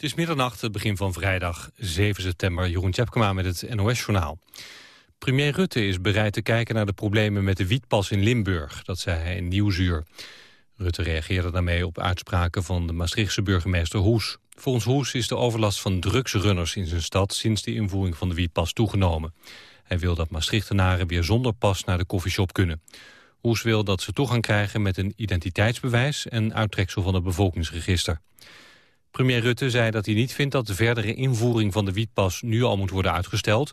Het is middernacht, het begin van vrijdag 7 september. Jeroen Tjepkema met het NOS-journaal. Premier Rutte is bereid te kijken naar de problemen met de wietpas in Limburg. Dat zei hij in Nieuwsuur. Rutte reageerde daarmee op uitspraken van de Maastrichtse burgemeester Hoes. Volgens Hoes is de overlast van drugsrunners in zijn stad... sinds de invoering van de wietpas toegenomen. Hij wil dat Maastrichtenaren weer zonder pas naar de koffieshop kunnen. Hoes wil dat ze toegang krijgen met een identiteitsbewijs... en uittreksel van het bevolkingsregister. Premier Rutte zei dat hij niet vindt dat de verdere invoering van de wietpas nu al moet worden uitgesteld.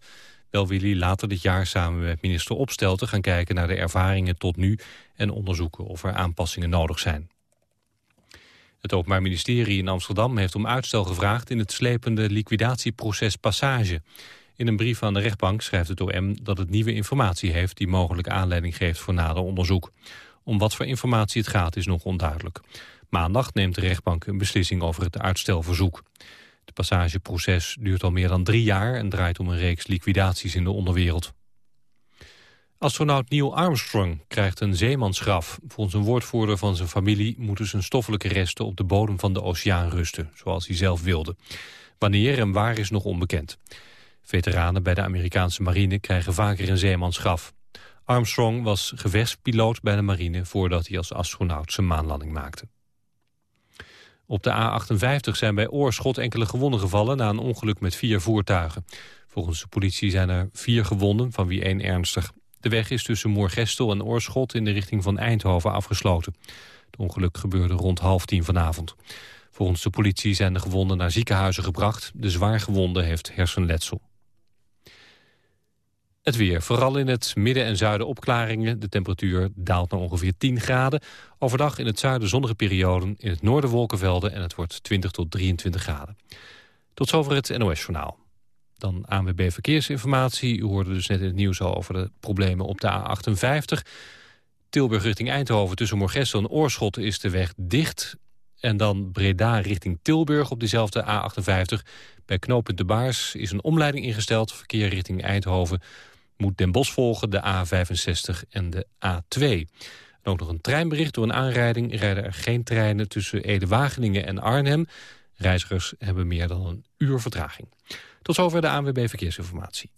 Wel wil hij later dit jaar samen met minister Opstelten gaan kijken naar de ervaringen tot nu en onderzoeken of er aanpassingen nodig zijn. Het Openbaar Ministerie in Amsterdam heeft om uitstel gevraagd in het slepende liquidatieproces Passage. In een brief aan de rechtbank schrijft het OM dat het nieuwe informatie heeft die mogelijk aanleiding geeft voor nader onderzoek. Om wat voor informatie het gaat is nog onduidelijk. Maandag neemt de rechtbank een beslissing over het uitstelverzoek. Het passageproces duurt al meer dan drie jaar en draait om een reeks liquidaties in de onderwereld. Astronaut Neil Armstrong krijgt een zeemansgraf. Volgens een woordvoerder van zijn familie moeten zijn stoffelijke resten op de bodem van de oceaan rusten, zoals hij zelf wilde. Wanneer en waar is nog onbekend. Veteranen bij de Amerikaanse marine krijgen vaker een zeemansgraf. Armstrong was gevechtspiloot bij de marine voordat hij als astronaut zijn maanlanding maakte. Op de A58 zijn bij Oorschot enkele gewonden gevallen... na een ongeluk met vier voertuigen. Volgens de politie zijn er vier gewonden, van wie één ernstig. De weg is tussen Moorgestel en Oorschot in de richting van Eindhoven afgesloten. Het ongeluk gebeurde rond half tien vanavond. Volgens de politie zijn de gewonden naar ziekenhuizen gebracht. De zwaargewonde heeft hersenletsel. Het weer. Vooral in het midden en zuiden opklaringen. De temperatuur daalt naar ongeveer 10 graden. Overdag in het zuiden zonnige perioden. In het noorden wolkenvelden en het wordt 20 tot 23 graden. Tot zover het NOS-journaal. Dan ANWB Verkeersinformatie. U hoorde dus net in het nieuws al over de problemen op de A58. Tilburg richting Eindhoven tussen Moorgestel en Oorschot is de weg dicht. En dan Breda richting Tilburg op diezelfde A58. Bij knooppunt De Baars is een omleiding ingesteld. Verkeer richting Eindhoven moet Den Bosch volgen, de A65 en de A2. En ook nog een treinbericht. Door een aanrijding rijden er geen treinen tussen Ede-Wageningen en Arnhem. Reizigers hebben meer dan een uur vertraging. Tot zover de ANWB Verkeersinformatie.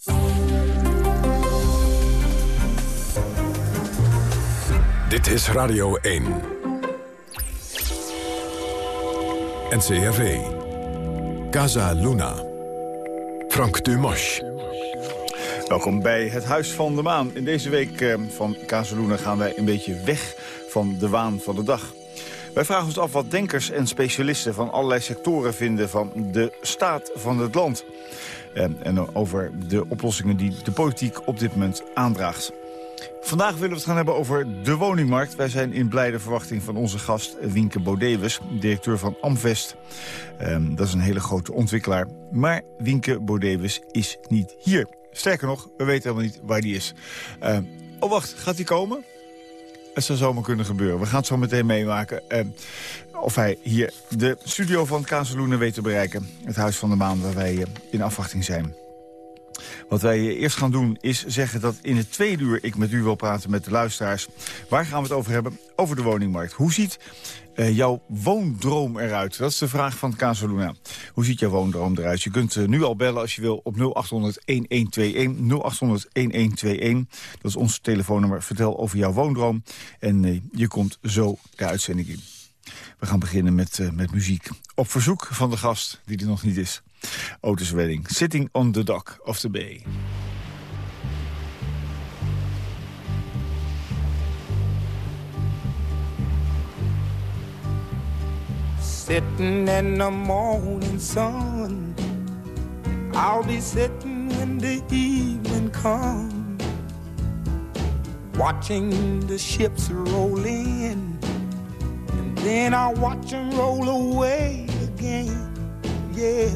Dit is Radio 1. NCRV. Casa Luna. Frank Dumas. Welkom bij het Huis van de Maan. In deze week eh, van Kazeluna gaan wij een beetje weg van de waan van de dag. Wij vragen ons af wat denkers en specialisten van allerlei sectoren vinden... van de staat van het land. Eh, en over de oplossingen die de politiek op dit moment aandraagt. Vandaag willen we het gaan hebben over de woningmarkt. Wij zijn in blijde verwachting van onze gast Wienke Bodewes, directeur van Amvest. Um, dat is een hele grote ontwikkelaar. Maar Wienke Bodewes is niet hier. Sterker nog, we weten helemaal niet waar die is. Uh, oh, wacht, gaat hij komen? Het zou zomaar kunnen gebeuren. We gaan het zo meteen meemaken uh, of hij hier de studio van Kazeloenen weet te bereiken. Het Huis van de Maan waar wij uh, in afwachting zijn. Wat wij eerst gaan doen is zeggen dat in het tweede uur ik met u wil praten met de luisteraars. Waar gaan we het over hebben? Over de woningmarkt. Hoe ziet uh, jouw woondroom eruit? Dat is de vraag van Casaluna. Hoe ziet jouw woondroom eruit? Je kunt uh, nu al bellen als je wil op 0800-1121. 0800-1121. Dat is ons telefoonnummer. Vertel over jouw woondroom. En uh, je komt zo de uitzending in. We gaan beginnen met, met muziek. Op verzoek van de gast, die er nog niet is. Otis Redding, Sitting on the Dock of the Bay. Sitting in the morning sun. I'll be sitting when the evening comes Watching the ships roll in. And then I'll watch them roll away again. Yeah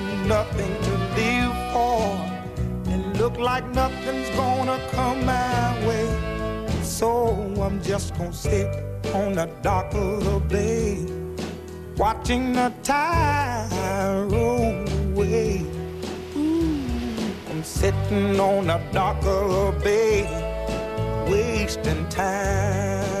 nothing to live for. It look like nothing's gonna come my way. So I'm just gonna sit on the dock of the bay, watching the tide roll away. Ooh, I'm sitting on the dock of the bay, wasting time.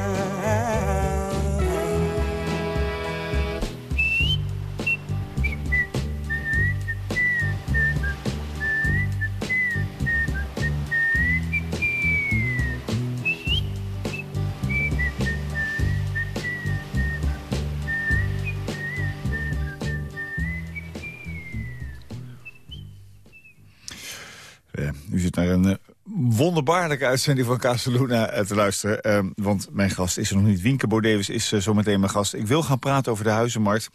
Wonderbaarlijke uitzending van Casaluna eh, te luisteren. eh, want mijn gast is er nog niet. Wienke Bordevis is eh, zometeen mijn gast. Ik wil gaan praten over de huizenmarkt.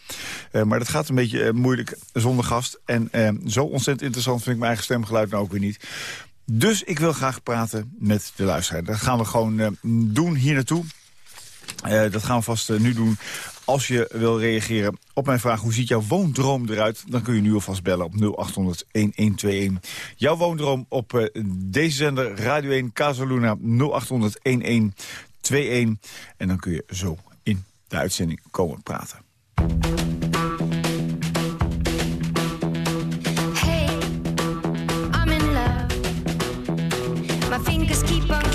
Eh, maar dat gaat een beetje moeilijk zonder gast. En eh, zo ontzettend interessant vind ik mijn eigen stemgeluid nou ook weer niet. Dus ik wil graag praten met de luisteraar. Dat gaan we gewoon eh, doen hier naartoe. Dat gaan we vast nu doen. Als je wil reageren op mijn vraag... hoe ziet jouw woondroom eruit? Dan kun je nu alvast bellen op 0800-1121. Jouw woondroom op eh, deze zender Radio 1 Casaluna 0800-1121. En dan kun je zo in de uitzending komen praten. Hey, I'm in love. My fingers keep on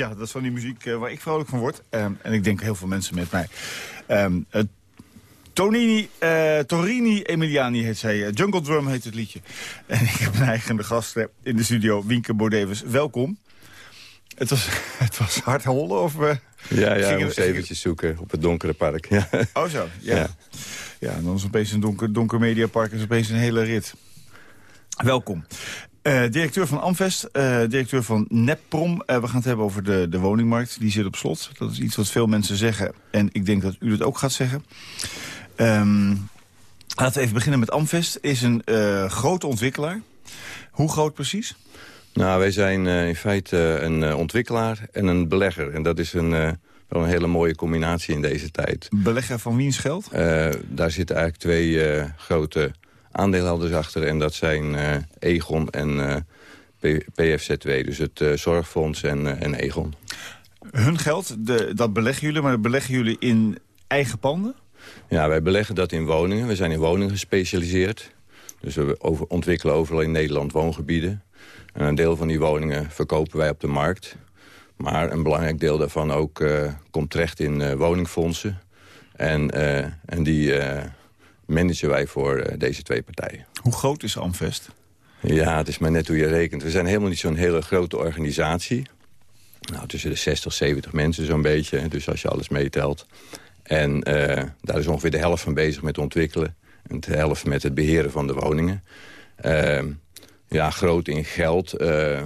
Tja, dat is van die muziek eh, waar ik vrolijk van word. Ehm, en ik denk heel veel mensen met mij. Ehm, eh, Tonini, eh, Torini Emiliani heet zij. Jungle Drum heet het liedje. En ik heb een eigen gast in de studio, Wienke Bordevers. Welkom. Het was, het was hard hollen of... Ja, ja, we eventjes zoeken op het donkere park. Ja. Oh zo, ja. ja. Ja. en dan is opeens een donker, donker mediapark is opeens een hele rit. Welkom. Uh, directeur van Amvest, uh, directeur van Nepprom. Uh, we gaan het hebben over de, de woningmarkt. Die zit op slot. Dat is iets wat veel mensen zeggen. En ik denk dat u dat ook gaat zeggen. Um, laten we even beginnen met Amvest. Is een grote ontwikkelaar. Hoe groot precies? Nou, wij zijn in feite een ontwikkelaar en een belegger. En dat is een, wel een hele mooie combinatie in deze tijd. Belegger van wiens geld? daar zitten eigenlijk twee grote aandeelhouders achter. En dat zijn uh, Egon en uh, PFZ2, dus het uh, Zorgfonds en, en Egon. Hun geld, de, dat beleggen jullie, maar dat beleggen jullie in eigen panden? Ja, wij beleggen dat in woningen. We zijn in woningen gespecialiseerd. Dus we over, ontwikkelen overal in Nederland woongebieden. En een deel van die woningen verkopen wij op de markt. Maar een belangrijk deel daarvan ook komt terecht in woningfondsen. En, en die managen wij voor eh, deze twee partijen. Hoe groot is Amvest? Ja, het is maar net hoe je rekent. We zijn helemaal niet zo'n hele grote organisatie. Nou, tussen de 60, 70 mensen zo'n beetje. Dus als je alles meetelt. En uh, daar is ongeveer de helft van bezig met ontwikkelen. En de helft met het beheren van de woningen. Uh, ja, groot in geld. Uh,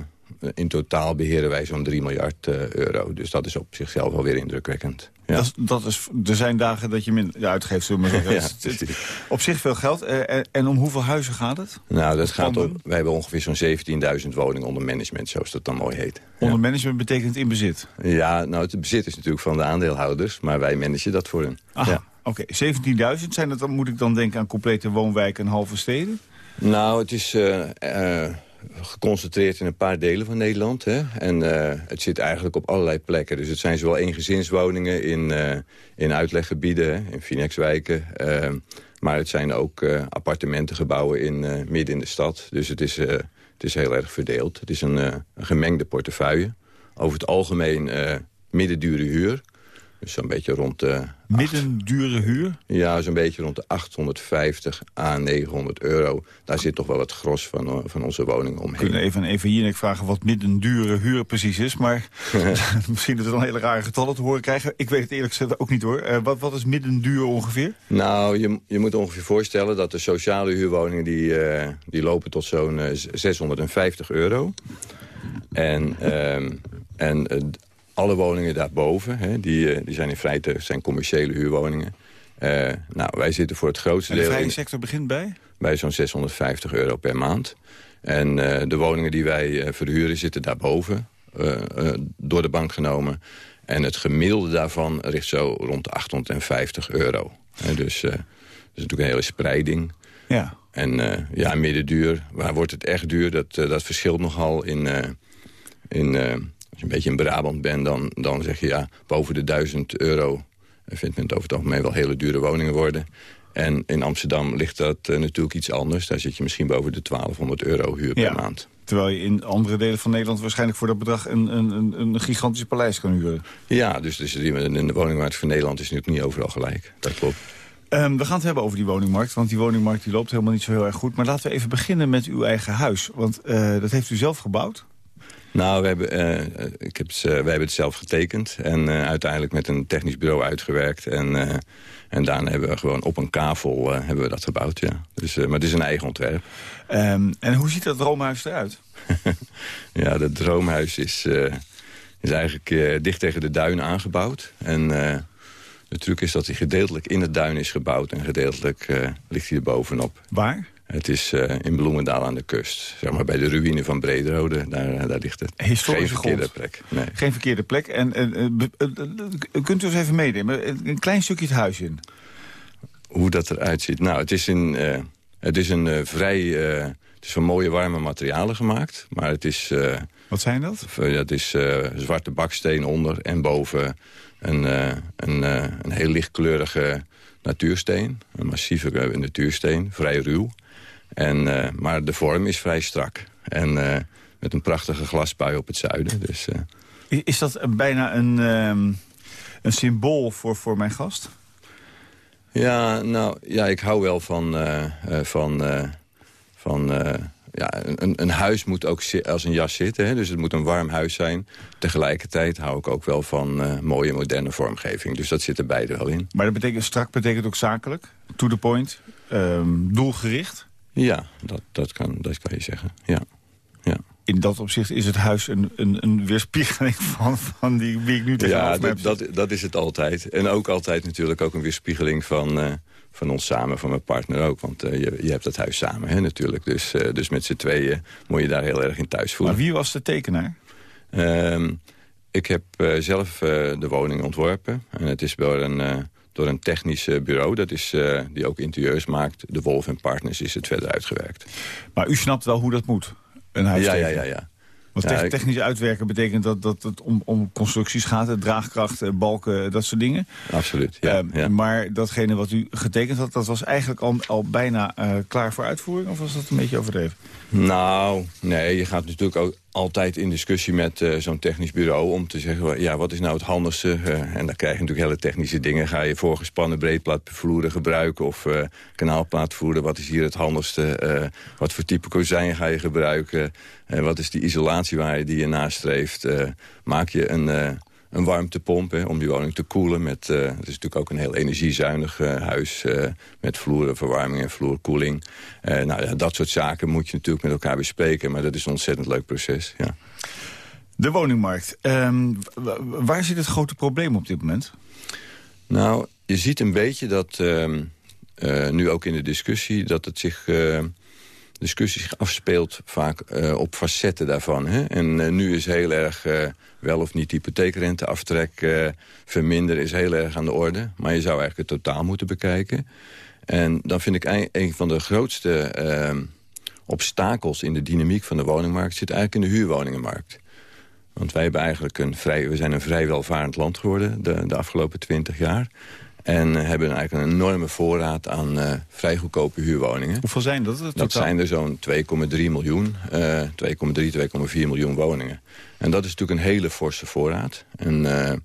in totaal beheren wij zo'n 3 miljard euro. Dus dat is op zichzelf alweer indrukwekkend. Ja. Dat, dat, is, er zijn dagen dat je minder uitgeeft, zullen we maar zeggen. ja, op zich veel geld. Eh, en om hoeveel huizen gaat het? Nou, dat gaat om, wij hebben ongeveer zo'n 17.000 woningen onder management, zoals dat dan mooi heet. Onder management betekent in bezit? Ja, nou, het bezit is natuurlijk van de aandeelhouders, maar wij managen dat voor hen. ja. oké. 17.000, zijn dat dan, moet ik dan denken aan complete woonwijken en halve steden? Nou, het is... Uh, geconcentreerd in een paar delen van Nederland. Hè? En uh, het zit eigenlijk op allerlei plekken. Dus het zijn zowel eengezinswoningen in, uh, in uitleggebieden, in Finexwijken. Uh, maar het zijn ook appartementengebouwen in, midden in de stad. Dus het is, het is heel erg verdeeld. Het is een, een gemengde portefeuille. Over het algemeen middendure huur. Dus zo'n beetje rond de... Midden dure huur? Ja, zo'n beetje rond de 850 à 900 euro. Daar zit toch wel het gros van, eh, van onze woningen omheen. We kunnen even, even hier vragen wat midden dure huur precies is. Maar misschien dat we dan hele rare getallen te horen krijgen. Ik weet het eerlijk gezegd ook niet hoor. Uh, wat, wat is midden duur ongeveer? Nou, je, je moet ongeveer voorstellen dat de sociale huurwoningen... die, uh, die lopen tot zo'n 650 euro. En, uh, en alle woningen daarboven, hè, die, eh, die zijn in feite zijn commerciële huurwoningen. Uh, nou, wij zitten voor het grootste deel... De vrije sector begint bij? Bij zo'n 650 euro per maand. En uh, de woningen die wij uh, verhuren zitten daarboven, door de bank genomen. En het gemiddelde daarvan ligt zo rond de 850 euro. En dus dat is natuurlijk een hele spreiding. Ja. En ja, middenduur, waar wordt het echt duur? Dat, dat verschilt nogal in... in als je een beetje in Brabant bent, dan, dan zeg je ja, boven de 1000 euro vindt men het over het algemeen wel hele dure woningen worden. En in Amsterdam ligt dat uh, natuurlijk iets anders. Daar zit je misschien boven de 1200 euro huur per maand. Terwijl je in andere delen van Nederland waarschijnlijk voor dat bedrag een, een, een gigantische paleis kan huren. Ja, dus, dus de woningmarkt van Nederland is natuurlijk niet overal gelijk. Dat klopt. Um, we gaan het hebben over die woningmarkt, want die woningmarkt die loopt helemaal niet zo heel erg goed. Maar laten we even beginnen met uw eigen huis, want uh, dat heeft u zelf gebouwd. Nou, we hebben, uh, ik heb, uh, wij hebben het zelf getekend. En uh, uiteindelijk met een technisch bureau uitgewerkt. En, en daarna hebben we gewoon op een kavel hebben we dat gebouwd, ja. Dus, maar het is een eigen ontwerp. Um, en hoe ziet dat droomhuis eruit? ja, dat droomhuis is, is eigenlijk dicht tegen de duin aangebouwd. En de truc is dat hij gedeeltelijk in het duin is gebouwd... en gedeeltelijk ligt hij er bovenop. Waar? Het is uh, in Bloemendaal aan de kust. Zeg maar bij de ruïne van Brederode, daar, eh, daar ligt het. Historische Geen verkeerde plek. Nee. Geen verkeerde plek. En uh, kunt u eens even meenemen? Een klein stukje het huis in. Hoe dat eruit ziet? Nou, het is, een, het is een vrij... het is van mooie warme materialen gemaakt. Maar het is... Wat zijn dat? Het is zwarte baksteen onder en boven een, een, een heel lichtkleurige natuursteen. Een massieve natuursteen, vrij ruw. En, uh, maar de vorm is vrij strak. En uh, met een prachtige glasbui op het zuiden. Dus, uh... Is dat bijna een, um, een symbool voor, voor mijn gast? Ja, nou, ja, ik hou wel van... van, van ja, een, een, huis moet ook als een jas zitten. Hè? Dus het moet een warm huis zijn. Tegelijkertijd hou ik ook wel van mooie moderne vormgeving. Dus dat zit er beide wel in. Maar dat betekent strak betekent ook zakelijk? To the point? Um, doelgericht? Ja, dat, dat, kan, dat kan je zeggen, ja. ja. In dat opzicht is het huis een, een, een weerspiegeling van, van die wie ik nu tegenover Ja, heb dat, dat, dat is het altijd. En ook altijd natuurlijk ook een weerspiegeling van, eh, van ons samen, van mijn partner ook. Want eh, je, je hebt dat huis samen hè, natuurlijk. Dus, eh, dus met z'n tweeën moet je daar heel erg in thuis Maar voelen. wie was de tekenaar? Ehm, ik heb zelf de woning ontworpen. En het is door een, door een technisch eh, bureau. Dat is, eh, die ook interieurs maakt. De Wolf Partners is het verder uitgewerkt. Maar u snapt wel hoe dat moet, een huis Ja, ja, ja, ja. Want Ja, technisch uitwerken betekent dat, dat het om, om constructies gaat. Draagkracht, balken, dat soort dingen. Absoluut. Ja, Ehm, ja. Maar datgene wat u getekend had, dat was eigenlijk al, al bijna eh, klaar voor uitvoering? Of was dat een beetje overdreven? Nou, nee, je gaat natuurlijk ook altijd in discussie met eh, zo'n technisch bureau... om te zeggen, ja, wat is nou het handigste? Eh, en dan krijg je natuurlijk hele technische dingen. Ga je voorgespannen breedplaatvloeren gebruiken of eh kanaalplaatvloeren? Wat is hier het handigste? Wat voor type kozijn ga je gebruiken? Wat is die isolatiewaarde die je nastreeft? Eh, maak je een... eh, een warmtepomp hè, om die woning te koelen. Met, eh, het is natuurlijk ook een heel energiezuinig huis... met vloerenverwarming en vloerkoeling. Nou, ja, dat soort zaken moet je natuurlijk met elkaar bespreken. Maar dat is een ontzettend leuk proces, ja. De woningmarkt. Ehm, wa- waar zit het grote probleem op dit moment? Nou, je ziet een beetje dat, ehm, eh, nu ook in de discussie... dat het zich, discussie zich afspeelt vaak eh, op facetten daarvan. Hè? En eh, nu is heel erg eh, wel of niet hypotheekrenteaftrek verminderen... is heel erg aan de orde. Maar je zou eigenlijk het totaal moeten bekijken. En dan vind ik een, van de grootste ehm, obstakels in de dynamiek van de woningmarkt... zit eigenlijk in de huurwoningenmarkt. Want wij hebben eigenlijk een vrij, zijn een vrij welvarend land geworden de, de afgelopen twintig jaar. En eh, hebben eigenlijk een enorme voorraad aan eh, vrij goedkope huurwoningen. Hoeveel zijn dat? Dat totaal? zijn er zo'n 2,3 miljoen, eh 2,3, 2,4 miljoen woningen. En dat is natuurlijk een hele forse voorraad. En, eh,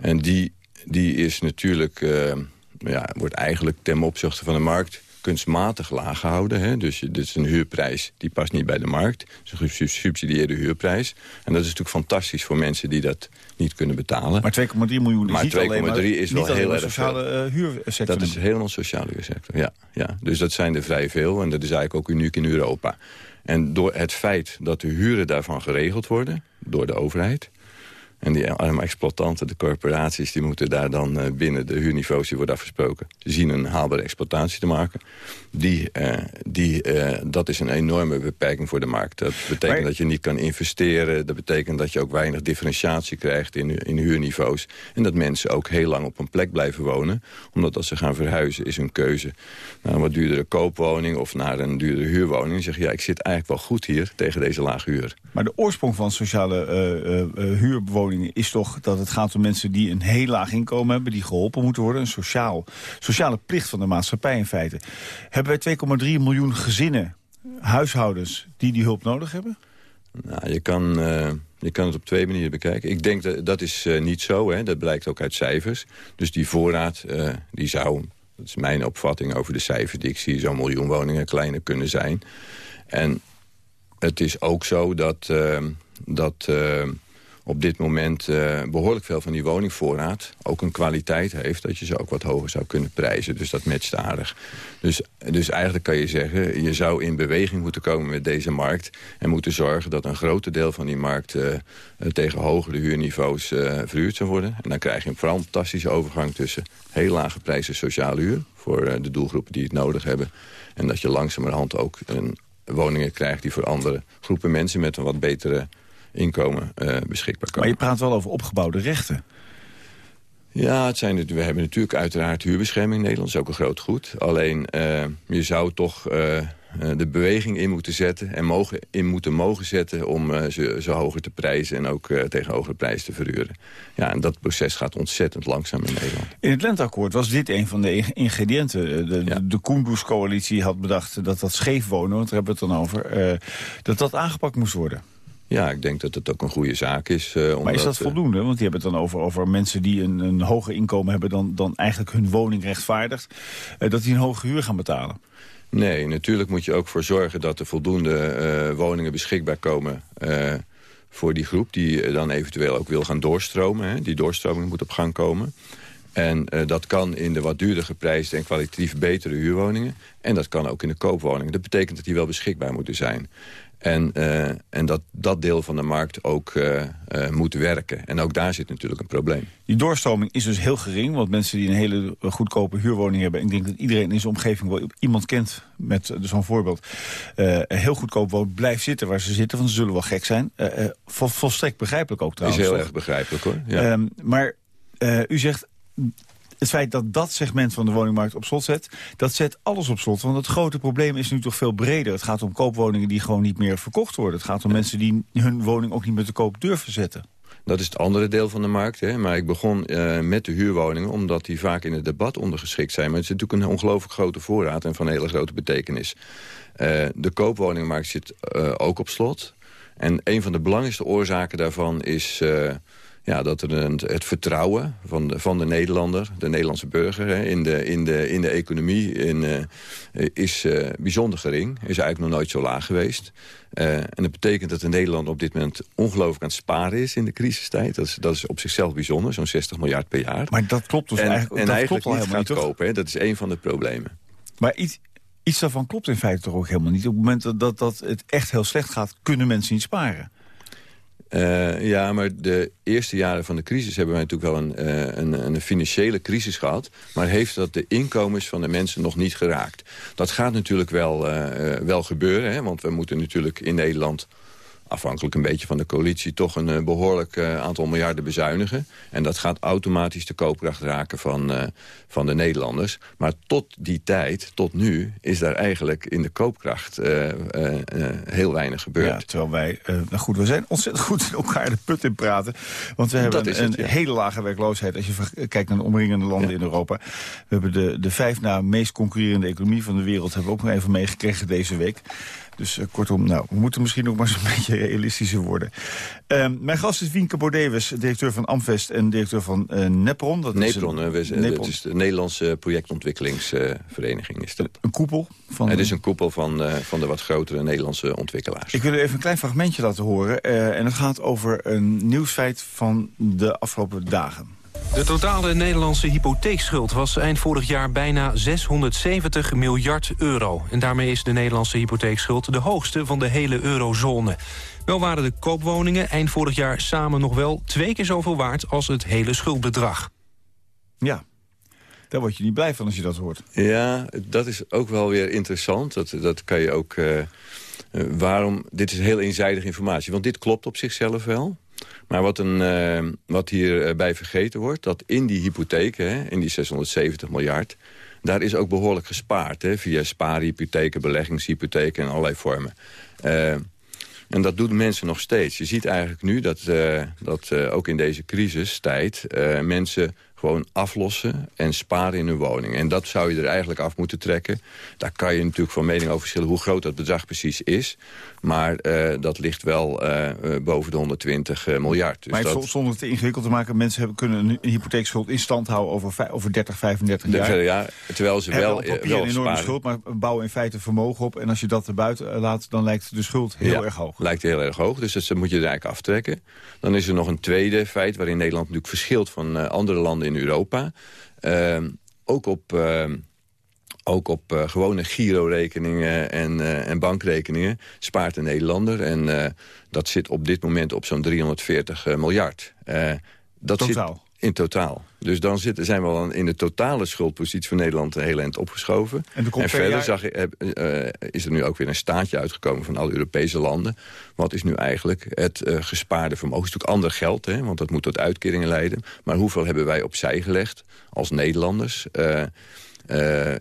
en die, die is natuurlijk, eh, ja, wordt eigenlijk ten opzichte van de markt kunstmatig laag gehouden. Hè? Dus dit is een huurprijs die past niet bij de markt. Het is een gesubsidieerde huurprijs. En dat is natuurlijk fantastisch voor mensen die dat niet kunnen betalen. Maar 2,3 miljoen is Maar niet alleen maar, 2,3 is wel heel erg sociale eh, huursector. Dat is helemaal sociale huursector, ja, ja. Dus dat zijn er vrij veel en dat is eigenlijk ook uniek in Europa. En door het feit dat de huren daarvan geregeld worden door de overheid... en die arme exploitanten, de corporaties... die moeten daar dan eh, binnen de huurniveaus die worden afgesproken... zien een haalbare exploitatie te maken. Die, eh, die, eh, dat is een enorme beperking voor de markt. Dat betekent Maar- dat je niet kan investeren. Dat betekent dat je ook weinig differentiatie krijgt in, in huurniveaus. En dat mensen ook heel lang op een plek blijven wonen. Omdat als ze gaan verhuizen is hun keuze naar een wat duurdere koopwoning... of naar een duurdere huurwoning. En zeggen, ja, ik zit eigenlijk wel goed hier tegen deze lage huur. Maar de oorsprong van sociale eh, is toch dat het gaat om mensen die een heel laag inkomen hebben, die geholpen moeten worden. Een sociaal, sociale plicht van de maatschappij in feite. Hebben wij 2,3 miljoen gezinnen, huishoudens, die die hulp nodig hebben? Nou, je, kan, eh, je kan het op twee manieren bekijken. Ik denk dat dat is eh, niet zo. Hè. Dat blijkt ook uit cijfers. Dus die voorraad, eh, die zou, dat is mijn opvatting over de cijfers die ik zie... zo'n miljoen woningen kleiner kunnen zijn. En het is ook zo dat, dat op dit moment eh, behoorlijk veel van die woningvoorraad... ook een kwaliteit heeft dat je ze ook wat hoger zou kunnen prijzen. Dus dat matcht aardig. Dus, dus eigenlijk kan je zeggen, je zou in beweging moeten komen met deze markt... en moeten zorgen dat een groter deel van die markt... eh, eh, tegen hogere huurniveaus verhuurd zou worden. En dan krijg je een fantastische overgang tussen heel lage prijzen sociale huur... voor de doelgroepen die het nodig hebben. En dat je langzamerhand ook een woningen krijgt... die voor andere groepen mensen met een wat betere inkomen eh, beschikbaar Maar komen. je praat wel over opgebouwde rechten. Ja, het zijn, het- we hebben natuurlijk uiteraard huurbescherming in Nederland. Dat is ook een groot goed. Alleen, eh, je zou toch eh, de beweging in moeten zetten... en mogen, in moeten mogen zetten om ze, ze hoger te prijzen... en ook tegen hogere prijzen te verhuren. Ja, en dat proces gaat ontzettend langzaam in Nederland. In het lenteakkoord was dit een van de in- ingrediënten. De, Ja. de, Koenderscoalitie had bedacht dat dat scheef wonen, want daar hebben we het dan over... dat dat aangepakt moest worden. Ja, ik denk dat het ook een goede zaak is. eh, Maar is dat eh, voldoende? Want die hebben het dan over, over mensen die een, een hoger inkomen hebben... Dan, dan eigenlijk hun woning rechtvaardigt. eh, dat die een hoge huur gaan betalen. Nee, natuurlijk moet je ook voor zorgen dat er voldoende woningen beschikbaar komen... voor die groep die dan eventueel ook wil gaan doorstromen. Hè. Die doorstroming moet op gang komen. En uh, dat kan in de wat duurder geprijsde en kwalitatief betere huurwoningen. En dat kan ook in de koopwoningen. Dat betekent dat die wel beschikbaar moeten zijn. En, uh, en dat dat deel van de markt ook uh, uh, moet werken. En ook daar zit natuurlijk een probleem. Die doorstroming is dus heel gering. Want mensen die een hele goedkope huurwoning hebben... ik denk dat iedereen in zijn omgeving wel iemand kent met zo'n voorbeeld... heel goedkoop woont, blijft zitten waar ze zitten. Want ze zullen wel gek zijn. Vol, volstrekt begrijpelijk ook trouwens. Is heel erg begrijpelijk hoor. Ja. Um, maar u zegt het feit dat dat segment van de woningmarkt op slot zet... dat zet alles op slot. Want het grote probleem is nu toch veel breder. Het gaat om koopwoningen die gewoon niet meer verkocht worden. Het gaat om mensen die hun woning ook niet meer te koop durven zetten. Dat is het andere deel van de markt. Hè. Maar ik begon uh, met de huurwoningen, omdat die vaak in het debat ondergeschikt zijn. Maar het is natuurlijk een ongelooflijk grote voorraad en van hele grote betekenis. Uh, de koopwoningmarkt zit uh, ook op slot. En een van de belangrijkste oorzaken daarvan is ja, dat er een, het vertrouwen van de, van de Nederlander, de Nederlandse burger... Hè, in, de, in, de, in de economie in, uh, is uh, bijzonder gering. Is eigenlijk nog nooit zo laag geweest. Uh, en dat betekent dat de Nederlander op dit moment ongelooflijk aan het sparen is in de crisistijd. Dat is, dat is op zichzelf bijzonder, zo'n 60 miljard per jaar. Maar dat klopt dus en, eigenlijk, en dat eigenlijk klopt niet gaat kopen. Hè, dat is een van de problemen. Maar iets, iets daarvan klopt in feite toch ook helemaal niet. Op het moment dat, dat het echt heel slecht gaat, kunnen mensen niet sparen. Uh, ja, maar de eerste jaren van de crisis hebben wij natuurlijk wel een, uh, een, een, financiële crisis gehad. Maar heeft dat de inkomens van de mensen nog niet geraakt. Dat gaat natuurlijk wel, uh, wel gebeuren, hè, want we moeten natuurlijk in Nederland afhankelijk een beetje van de coalitie... toch een uh, behoorlijk uh, aantal miljarden bezuinigen. En dat gaat automatisch de koopkracht raken van, uh, van de Nederlanders. Maar tot die tijd, tot nu, is daar eigenlijk in de koopkracht heel weinig gebeurd. Ja, terwijl wij, nou goed, we zijn ontzettend goed in elkaar de put in praten. Want we hebben een, ja. hele lage werkloosheid als je kijkt naar de omringende landen ja. in Europa. We hebben de, de vijf na meest concurrerende economie van de wereld... hebben we ook nog even meegekregen deze week. Dus uh, kortom, nou, we moeten misschien nog maar eens een beetje realistischer worden. Uh, mijn gast is Wienke Bordewes, directeur van Amvest en directeur van uh, Nepron. Dat Nepron, is, een, Nepron. Dat is de Nederlandse projectontwikkelingsvereniging. is dat. Een koepel? Van het is een koepel van, van de wat grotere Nederlandse ontwikkelaars. Ik wil u even een klein fragmentje laten horen. en het gaat over een nieuwsfeit van de afgelopen dagen. De totale Nederlandse hypotheekschuld was eind vorig jaar bijna 670 miljard euro. En daarmee is de Nederlandse hypotheekschuld de hoogste van de hele eurozone. Wel waren de koopwoningen eind vorig jaar samen nog wel twee keer zoveel waard als het hele schuldbedrag. Ja, daar word je niet blij van als je dat hoort. Ja, dat is ook wel weer interessant. Dat, dat kan je ook... Uh, uh, waarom? Dit is heel eenzijdige informatie. Want dit klopt op zichzelf wel. Maar wat, een, uh, wat hierbij vergeten wordt, dat in die hypotheken, hè, in die 670 miljard... daar is ook behoorlijk gespaard, hè, via spaarhypotheken, beleggingshypotheken en allerlei vormen. Uh, en dat doen mensen nog steeds. Je ziet eigenlijk nu dat, dat ook in deze crisistijd mensen gewoon aflossen en sparen in hun woning. En dat zou je er eigenlijk af moeten trekken. Daar kan je natuurlijk van mening over verschillen hoe groot dat bedrag precies is. Maar uh, dat ligt wel uh, boven de 120 miljard. Dus maar dat... zonder het te ingewikkeld te maken... mensen hebben, kunnen een hypotheekschuld in stand houden over, over 30, 35 jaar. De, ja terwijl ze wel, wel een enorme sparen. schuld, maar bouwen in feite vermogen op. En als je dat er buiten laat, dan lijkt de schuld heel ja, erg hoog. lijkt heel erg hoog, dus dat moet je er eigenlijk aftrekken. Dan is er nog een tweede feit waarin Nederland natuurlijk verschilt van andere landen in Europa. Uh, ook op... Uh, ook op uh, gewone girorekeningen en, uh, en bankrekeningen spaart een Nederlander. En uh, dat zit op dit moment op zo'n 340 miljard. dat totaal? In totaal. Dus dan zitten, zijn we al in de totale schuldpositie van Nederland een heel eind opgeschoven. En, en verder jaar... zag, is er nu ook weer een staatje uitgekomen van alle Europese landen. Wat is nu eigenlijk het gespaarde vermogen? Het is natuurlijk ander geld, hè, want dat moet tot uitkeringen leiden. Maar hoeveel hebben wij opzij gelegd als Nederlanders... Uh,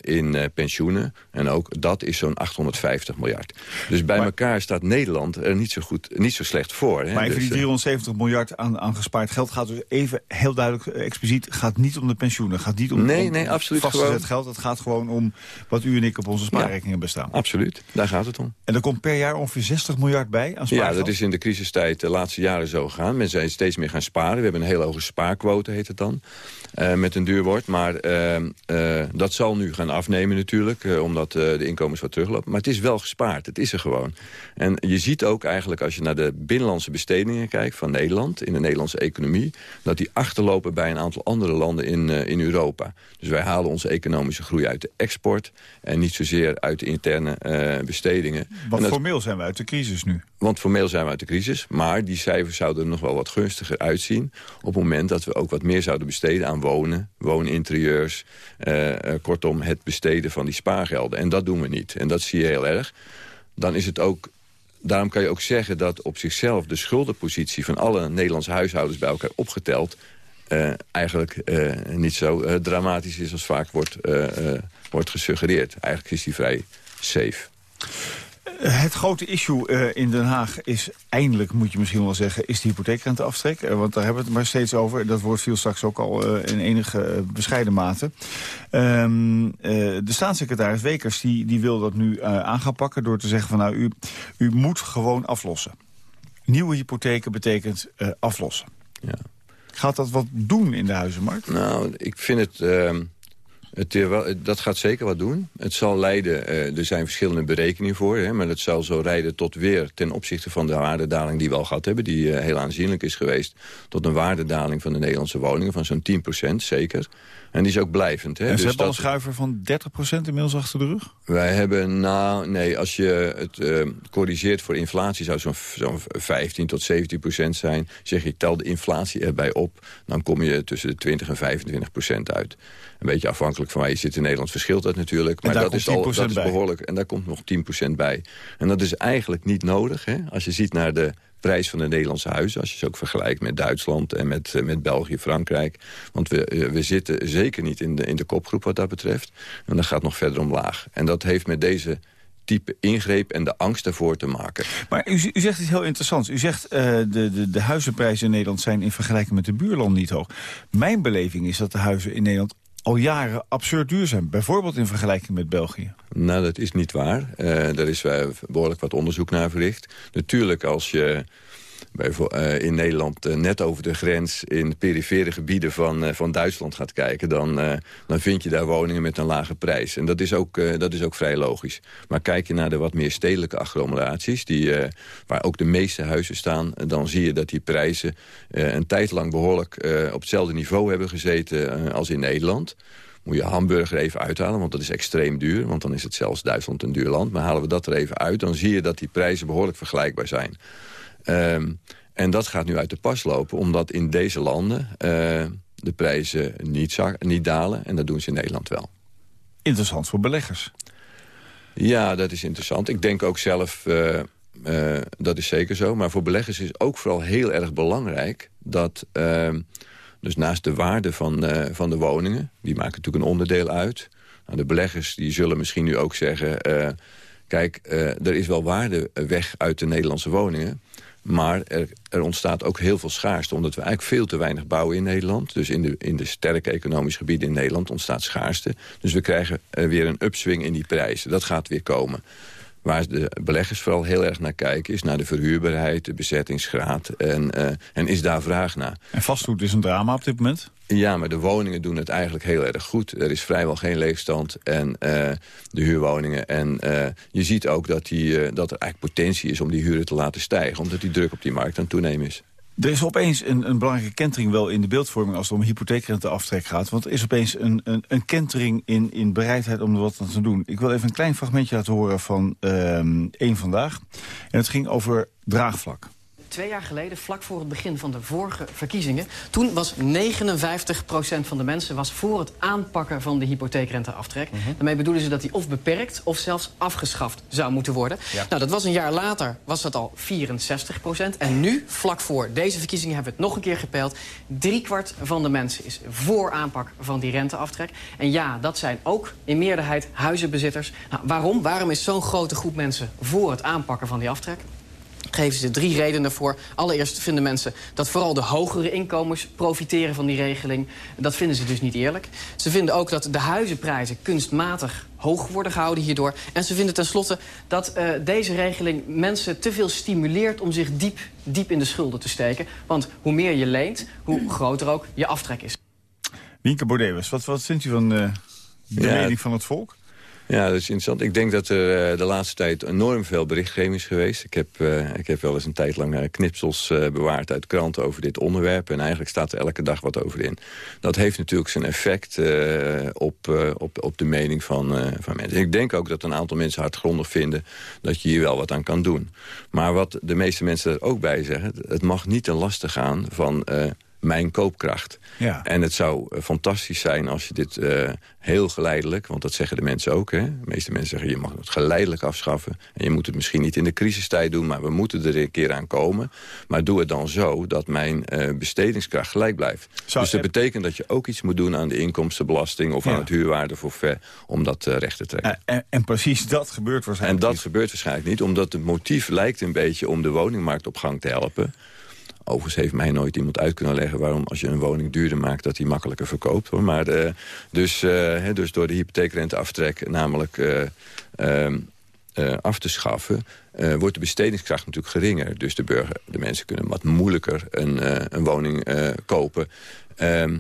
in uh, pensioenen. En ook dat is zo'n 850 miljard. Dus bij maar, elkaar staat Nederland er niet zo, goed, niet zo slecht voor. Hè? Maar even dus, die 370 miljard aan, aan gespaard geld gaat dus even heel duidelijk expliciet... gaat niet om de pensioenen, gaat niet om, nee, om, nee, absoluut vastgezet gewoon. geld. Het gaat gewoon om wat u en ik op onze spaarrekeningen ja, bestaan. Absoluut, daar gaat het om. En er komt per jaar ongeveer 60 miljard bij aan spaargeld? Ja, dat is in de crisistijd de laatste jaren zo gegaan. Mensen zijn steeds meer gaan sparen. We hebben een hele hoge spaarquote, heet het dan. Uh, met een duur woord. Maar uh, uh, dat zal nu gaan afnemen natuurlijk, eh, omdat eh, de inkomens wat teruglopen. Maar het is wel gespaard, het is er gewoon. En je ziet ook eigenlijk als je naar de binnenlandse bestedingen kijkt van Nederland... in de Nederlandse economie, dat die achterlopen bij een aantal andere landen in, eh, in Europa. Dus wij halen onze economische groei uit de export... en niet zozeer uit de interne bestedingen. Want dat- formeel zijn we uit de crisis nu. want formeel zijn we uit de crisis. Maar die cijfers zouden er nog wel wat gunstiger uitzien... op het moment dat we ook wat meer zouden besteden aan wonen... wooninterieurs, eh, kortom het besteden van die spaargelden. En dat doen we niet. En dat zie je heel erg. Dan is het ook... Daarom kan je ook zeggen dat op zichzelf de schuldenpositie... van alle Nederlandse huishoudens bij elkaar opgeteld... eh, eigenlijk eh, niet zo eh, dramatisch is als vaak wordt, wordt gesuggereerd. Eigenlijk is die vrij safe. Het grote issue eh, in Den Haag is eindelijk, moet je misschien wel zeggen... is de hypotheekrenteaftrek. Eh, want daar hebben we het maar steeds over. Dat woord viel straks ook al eh, in enige bescheiden mate. Ehm, eh, de staatssecretaris Wekers die, die wil dat nu aan gaan pakken... door te zeggen van nou, u, u moet gewoon aflossen. Nieuwe hypotheken betekent aflossen. Ja. Gaat dat wat doen in de huizenmarkt? Nou, ik vind het... het eh, wel- dat gaat zeker wat doen. Het zal leiden, eh, er zijn verschillende berekeningen voor... Maar het zal zo leiden tot weer ten opzichte van de waardedaling die we al gehad hebben... die eh, heel aanzienlijk is geweest... tot een waardedaling van de Nederlandse woningen van zo'n 10% zeker. En die is ook blijvend. Hè. En ze Dus hebben al een schuiver van 30% inmiddels achter de rug? wij hebben, nou, nee, als je het eh, corrigeert voor inflatie... zou zo'n zo'n 15 tot 17 procent zijn. Zeg je, tel de inflatie erbij op... dan kom je tussen de 20 en 25 procent uit. Een beetje afhankelijk van waar je zit in Nederland verschilt dat natuurlijk. Maar dat is, al, 10% dat is behoorlijk. En daar komt nog 10 procent bij. En dat is eigenlijk niet nodig, hè? Als je ziet naar de prijs van de Nederlandse huizen... als je ze ook vergelijkt met Duitsland en met, eh, met België, Frankrijk. Want we, eh, we zitten zeker niet in de, in de kopgroep wat dat betreft. En dat gaat nog verder omlaag. En dat heeft met deze type ingreep en de angst daarvoor te maken. Maar u, u zegt iets heel interessants. U zegt uh, de, de, de huizenprijzen in Nederland zijn in vergelijking met de buurland niet hoog. Mijn beleving is dat de huizen in Nederland al jaren absurd duur zijn. Bijvoorbeeld in vergelijking met België. Nou, dat is niet waar. Uh, daar is uh, behoorlijk wat onderzoek naar verricht. Natuurlijk als je in Nederland uh, net over de grens... in perifere gebieden van, uh, van Duitsland gaat kijken... Dan, dan vind je daar woningen met een lage prijs. En dat is, ook, dat is ook vrij logisch. Maar kijk je naar de wat meer stedelijke agglomeraties... Die, waar ook de meeste huizen staan... dan zie je dat die prijzen een tijd lang behoorlijk op hetzelfde niveau hebben gezeten... als in Nederland moet je hamburger even uithalen, want dat is extreem duur. Want dan is het zelfs Duitsland een duur land. Maar halen we dat er even uit, dan zie je dat die prijzen behoorlijk vergelijkbaar zijn. Um, en dat gaat nu uit de pas lopen, omdat in deze landen uh, de prijzen niet, niet dalen. En dat doen ze in Nederland wel. Interessant voor beleggers. Ja, dat is interessant. Ik denk ook zelf, uh, uh, dat is zeker zo. Maar voor beleggers is ook vooral heel erg belangrijk... dat ehm, dus naast de waarde van, van de woningen... die maken natuurlijk een onderdeel uit... Nou, de beleggers die zullen misschien nu ook zeggen... kijk, er is wel waarde weg uit de Nederlandse woningen... Maar er, er, ontstaat ook heel veel schaarste, omdat we eigenlijk veel te weinig bouwen in Nederland. Dus in de, in de sterke economische gebieden in Nederland ontstaat schaarste. Dus we krijgen uh, weer een upswing in die prijzen. Dat gaat weer komen. Waar de beleggers vooral heel erg naar kijken... is naar de verhuurbaarheid, de bezettingsgraad. En, uh, en is daar vraag naar. En vastgoed is een drama op dit moment? Ja, maar de woningen doen het eigenlijk heel erg goed. Er is vrijwel geen leegstand en uh, de huurwoningen. En uh, je ziet ook dat, die, uh, dat er eigenlijk potentie is om die huren te laten stijgen. Omdat die druk op die markt aan toenemen is. Er is opeens een, een, belangrijke kentering wel in de beeldvorming... als het om hypotheekrenteaftrek gaat. Want er is opeens een, een, een kentering in, in bereidheid om er wat aan te doen. Ik wil even een klein fragmentje laten horen van één um, Vandaag. En het ging over draagvlak twee jaar geleden, vlak voor het begin van de vorige verkiezingen... toen was 59% van de mensen was voor het aanpakken van de hypotheekrenteaftrek. -huh. Daarmee bedoelen ze dat die of beperkt of zelfs afgeschaft zou moeten worden. Ja. Nou, dat was een jaar later, was dat al 64% En nu, vlak voor deze verkiezingen, hebben we het nog een keer gepeild. Driekwart van de mensen is voor aanpak van die renteaftrek. En ja, dat zijn ook in meerderheid huizenbezitters. Nou, waarom? Waarom is zo'n grote groep mensen voor het aanpakken van die aftrek? Geven ze drie redenen voor. Allereerst vinden mensen dat vooral de hogere inkomens profiteren van die regeling. Dat vinden ze dus niet eerlijk. Ze vinden ook dat de huizenprijzen kunstmatig hoog worden gehouden hierdoor. En ze vinden tenslotte dat uh, deze regeling mensen te veel stimuleert... om zich diep, diep in de schulden te steken. Want hoe meer je leent, hoe groter ook je aftrek is. Wienke Bordeus, wat, wat vindt u van uh, de Ja. mening van het volk? Ja, dat is interessant. Ik denk dat er eh, de laatste tijd enorm veel berichtgeving is geweest. Ik heb, eh, ik heb wel eens een tijd lang eh, knipsels bewaard uit kranten over dit onderwerp. En eigenlijk staat er elke dag wat over in. Dat heeft natuurlijk zijn effect op, op, op de mening van, van mensen. Ik denk ook dat een aantal mensen hardgrondig vinden dat je hier wel wat aan kan doen. Maar wat de meeste mensen er ook bij zeggen... het mag niet ten laste gaan van... mijn koopkracht. Ja. En het zou eh, fantastisch zijn als je dit eh, heel geleidelijk... want dat zeggen de mensen ook, hè? de meeste mensen zeggen... je mag het geleidelijk afschaffen. En je moet het misschien niet in de crisistijd doen... maar we moeten er een keer aan komen. Maar doe het dan zo dat mijn eh, bestedingskracht gelijk blijft. Zou- dus dat betekent dat je ook iets moet doen aan de inkomstenbelasting... of Ja. aan het huurwaardeforfait om dat recht te trekken. En, en precies dat gebeurt En waarschijnlijk dat niet. gebeurt waarschijnlijk niet, omdat het motief lijkt een beetje om de woningmarkt op gang te helpen. Overigens heeft mij nooit iemand uit kunnen leggen waarom als je een woning duurder maakt dat die makkelijker verkoopt. Hoor. Maar eh, dus, eh, dus door de hypotheekrenteaftrek namelijk eh, ehm, eh, af te schaffen, wordt de bestedingskracht natuurlijk geringer. Dus de, burger, de mensen kunnen wat moeilijker een, een woning kopen. Ehm,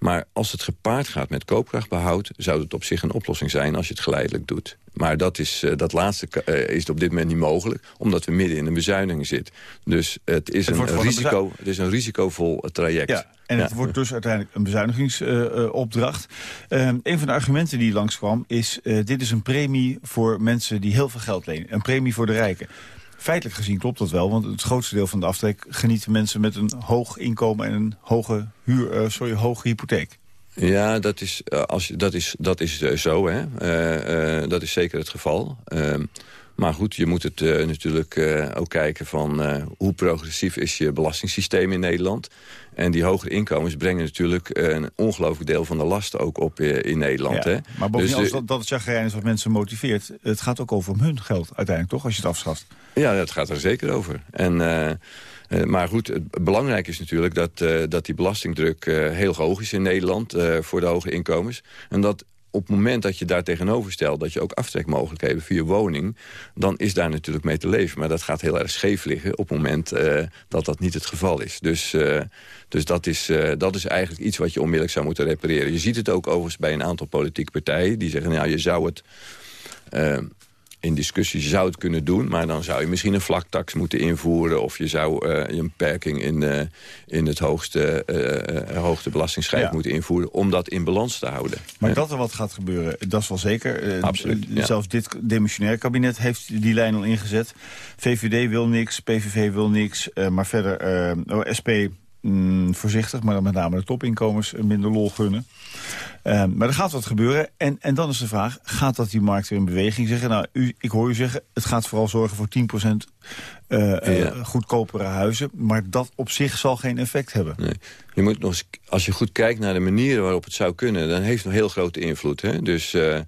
maar als het gepaard gaat met koopkrachtbehoud... zou het op zich een oplossing zijn als je het geleidelijk doet. Maar dat, is, eh, dat laatste eh, is op dit moment niet mogelijk... omdat we midden in een bezuiniging zitten. Dus het is, Het een, risico, het is een risicovol traject. Ja, en het wordt dus uiteindelijk een bezuinigingsopdracht. Ehm, een van de argumenten die langskwam is... dit is een premie voor mensen die heel veel geld lenen. Een premie voor de rijken. Feitelijk gezien klopt dat wel, want het grootste deel van de aftrek... genieten mensen met een hoog inkomen en een hoge, huur, eh, sorry, hoge hypotheek. Ja, dat is, eh, als, dat is, dat is eh, zo. Hè. Dat is zeker het geval. Ehm, maar goed, je moet het natuurlijk ook kijken van... hoe progressief is je belastingssysteem in Nederland. En die hogere inkomens brengen natuurlijk een ongelooflijk deel van de lasten ook op in Nederland. Ja, Hè. Maar bovendien, Dus, als dat, dat het chagrijn is wat mensen motiveert... het gaat ook over hun geld uiteindelijk, toch? Als je het afschaft. Ja, dat gaat er zeker over. En, eh, eh, maar goed, het belangrijk is natuurlijk dat, eh, dat die belastingdruk heel hoog is in Nederland voor de hoge inkomens. En dat op het moment dat je daar tegenover stelt dat je ook aftrekmogelijkheden via woning, dan is daar natuurlijk mee te leven. Maar dat gaat heel erg scheef liggen op het moment dat dat niet het geval is. Dus, dus dat, is, dat is eigenlijk iets wat je onmiddellijk zou moeten repareren. Je ziet het ook overigens bij een aantal politieke partijen die zeggen, nou je zou het... in discussie je zou het kunnen doen... maar dan zou je misschien een vlaktax moeten invoeren... of je zou eh, een beperking in, eh, in het hoogste, eh, hoogste belastingsschijf Ja. moeten invoeren... om dat in balans te houden. Maar dat er wat gaat gebeuren, dat is wel zeker. Absoluut, ja. Zelfs dit demissionair kabinet heeft die lijn al ingezet. VVD wil niks, PVV wil niks. maar verder, oh, SP mm, voorzichtig, maar dan met name de topinkomens eh, minder lol gunnen. Eh, maar er gaat wat gebeuren. En, en dan is de vraag, gaat dat die markt weer in beweging zeggen? Nou, u, ik hoor u zeggen, het gaat vooral zorgen voor 10% eh, eh, Ja. goedkopere huizen. Maar dat op zich zal geen effect hebben. Nee. Je moet nog eens, als je goed kijkt naar de manieren waarop het zou kunnen... dan heeft het een heel grote invloed. Hè? Dus eh,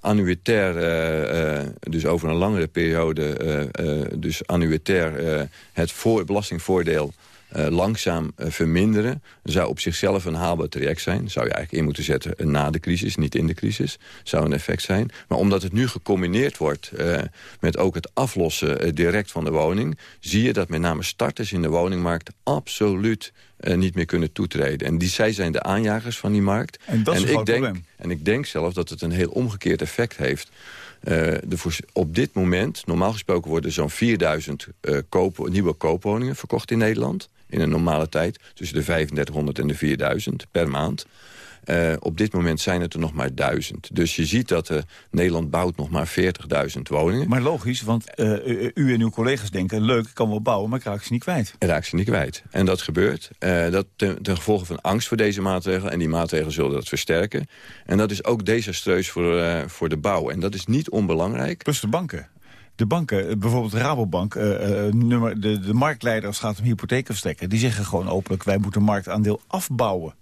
annuitair, eh, eh, dus over een langere periode... eh, eh, dus annuitair eh, het voor, belastingvoordeel... eh, langzaam eh, verminderen, zou op zichzelf een haalbaar traject zijn. Zou je eigenlijk in moeten zetten eh, na de crisis, niet in de crisis. Zou een effect zijn. Maar omdat het nu gecombineerd wordt met ook het aflossen direct van de woning... zie je dat met name starters in de woningmarkt absoluut niet meer kunnen toetreden. En die, zij zijn de aanjagers van die markt. En dat is een ik denk, probleem. En ik denk zelf dat het een heel omgekeerd effect heeft. Op dit moment, normaal gesproken worden zo'n 4000 eh, koop, nieuwe koopwoningen verkocht in Nederland. In een normale tijd tussen de 3500 en de 4000 per maand. Eh, op dit moment zijn het er nog maar 1000. Dus je ziet dat eh, Nederland bouwt nog maar 40.000 woningen. Maar logisch, want eh, u, en uw collega's denken... leuk, ik kan wel bouwen, maar ik raak ze niet kwijt. En raakt ze niet kwijt. En dat gebeurt. dat ten, ten gevolge van angst voor deze maatregelen. En die maatregelen zullen dat versterken. En dat is ook desastreus voor, voor de bouw. En dat is niet onbelangrijk. Plus de banken. De banken, eh, bijvoorbeeld Rabobank, eh, eh, nummer, de, de marktleider als het gaat om hypotheken verstrekken... die zeggen gewoon openlijk, wij moeten marktaandeel afbouwen.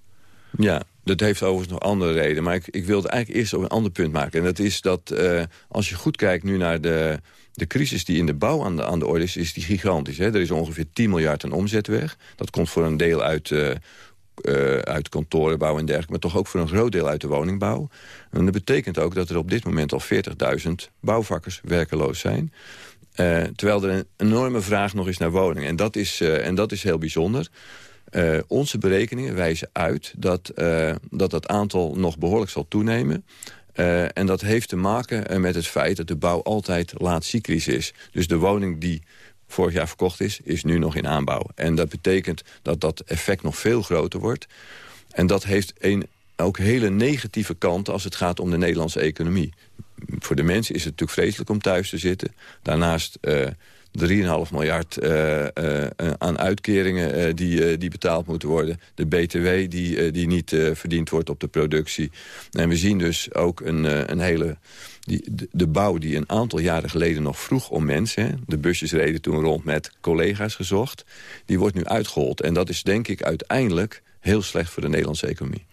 Ja, dat heeft overigens nog andere redenen. Maar ik, ik wilde eigenlijk eerst op een ander punt maken. En dat is dat als je goed kijkt nu naar de, de crisis die in de bouw aan de, aan de orde is... is die gigantisch. Hè? Er is ongeveer 10 miljard aan omzet weg. Dat komt voor een deel uit... eh, uit kantorenbouw en dergelijke... maar toch ook voor een groot deel uit de woningbouw. En dat betekent ook dat er op dit moment al 40.000 bouwvakkers werkeloos zijn. Eh, terwijl er een enorme vraag nog is naar woningen. En dat is, eh, en dat is heel bijzonder. Onze berekeningen wijzen uit dat, dat dat aantal nog behoorlijk zal toenemen. en dat heeft te maken met het feit dat de bouw altijd laat cyclisch is. Dus de woning die vorig jaar verkocht is, is nu nog in aanbouw. En dat betekent dat dat effect nog veel groter wordt. En dat heeft een, ook hele negatieve kanten als het gaat om de Nederlandse economie. Voor de mensen is het natuurlijk vreselijk om thuis te zitten. Daarnaast... Uh, 3,5 miljard uh, uh, aan uitkeringen die, die betaald moeten worden. De BTW die, die niet verdiend wordt op de productie. En we zien dus ook een, een hele die, de, bouw die een aantal jaren geleden nog vroeg om mensen... de busjes reden toen rond met collega's gezocht... die wordt nu uitgehold. En dat is denk ik uiteindelijk heel slecht voor de Nederlandse economie.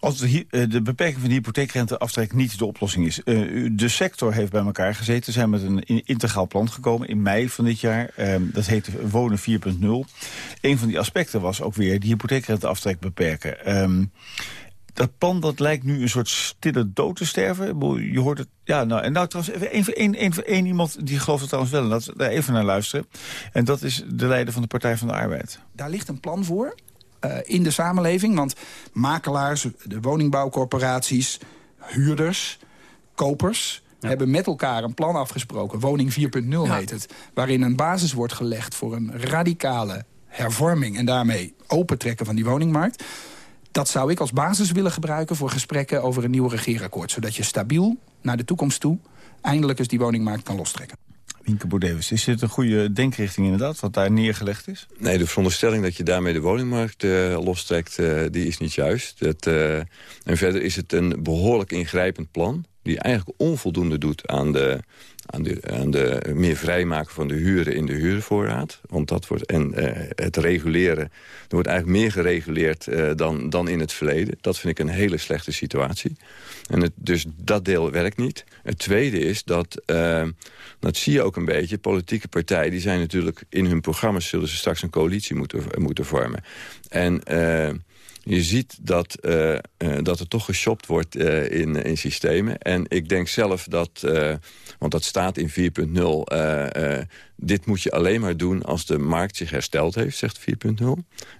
Als de, eh, de, beperking van de hypotheekrenteaftrek niet de oplossing is. Uh, de sector heeft bij elkaar gezeten. Ze zijn met een integraal plan gekomen in mei van dit jaar. Uh, dat heet Wonen 4.0. Een van die aspecten was ook weer de hypotheekrenteaftrek beperken. Um, dat plan dat lijkt nu een soort stille dood te sterven. Je hoort het. Ja, nou, en nou trouwens, even één, één, één iemand die gelooft het trouwens wel. En dat daar even naar luisteren. En dat is de leider van de Partij van de Arbeid. Daar ligt een plan voor uh, in de samenleving. Want makelaars, de woningbouwcorporaties, huurders, kopers... hebben met elkaar een plan afgesproken. Woning 4.0 heet het. Waarin een basis wordt gelegd voor een radicale hervorming... en daarmee opentrekken van die woningmarkt. Dat zou ik als basis willen gebruiken voor gesprekken over een nieuw regeerakkoord. Zodat je stabiel naar de toekomst toe eindelijk eens die woningmarkt kan lostrekken. Wienke Bordewis, is dit een goede denkrichting inderdaad, wat daar neergelegd is? Nee, de veronderstelling dat je daarmee de woningmarkt uh, lostrekt, uh, die is niet juist. Dat, uh, en verder is het een behoorlijk ingrijpend plan... die eigenlijk onvoldoende doet aan de aan de, aan de meer vrijmaken van de huren in de huurvoorraad. Want dat wordt, en het reguleren, er wordt eigenlijk meer gereguleerd dan, dan in het verleden. Dat vind ik een hele slechte situatie. En het, dus dat deel werkt niet. Het tweede is dat, uh, dat zie je ook een beetje, politieke partijen... die zijn natuurlijk in hun programma's zullen ze straks een coalitie moeten, moeten vormen. En je ziet dat, uh, dat er toch geshopt wordt in, in systemen. En ik denk zelf dat, want dat staat in 4.0... dit moet je alleen maar doen als de markt zich hersteld heeft, zegt 4.0.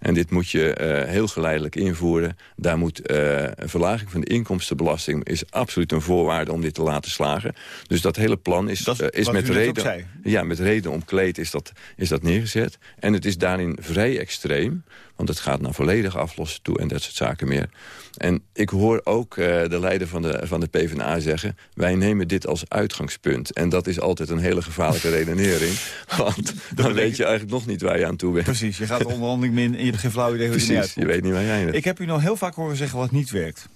En dit moet je heel geleidelijk invoeren. Daar moet een verlaging van de inkomstenbelasting... is absoluut een voorwaarde om dit te laten slagen. Dus dat hele plan is, dat is met, reden, ja, met reden omkleed is dat, is dat neergezet. En het is daarin vrij extreem... Want het gaat naar volledig aflossen toe en dat soort zaken meer. En ik hoor ook uh, de leider van de, van de PvdA zeggen... wij nemen dit als uitgangspunt. En dat is altijd een hele gevaarlijke redenering. Want dan weet je eigenlijk nog niet waar je aan toe bent. Precies, je gaat de onderhandeling in en je hebt geen flauw idee hoe Precies, je Precies, je weet niet waar jij bent. Ik heb u nog heel vaak horen zeggen wat niet werkt.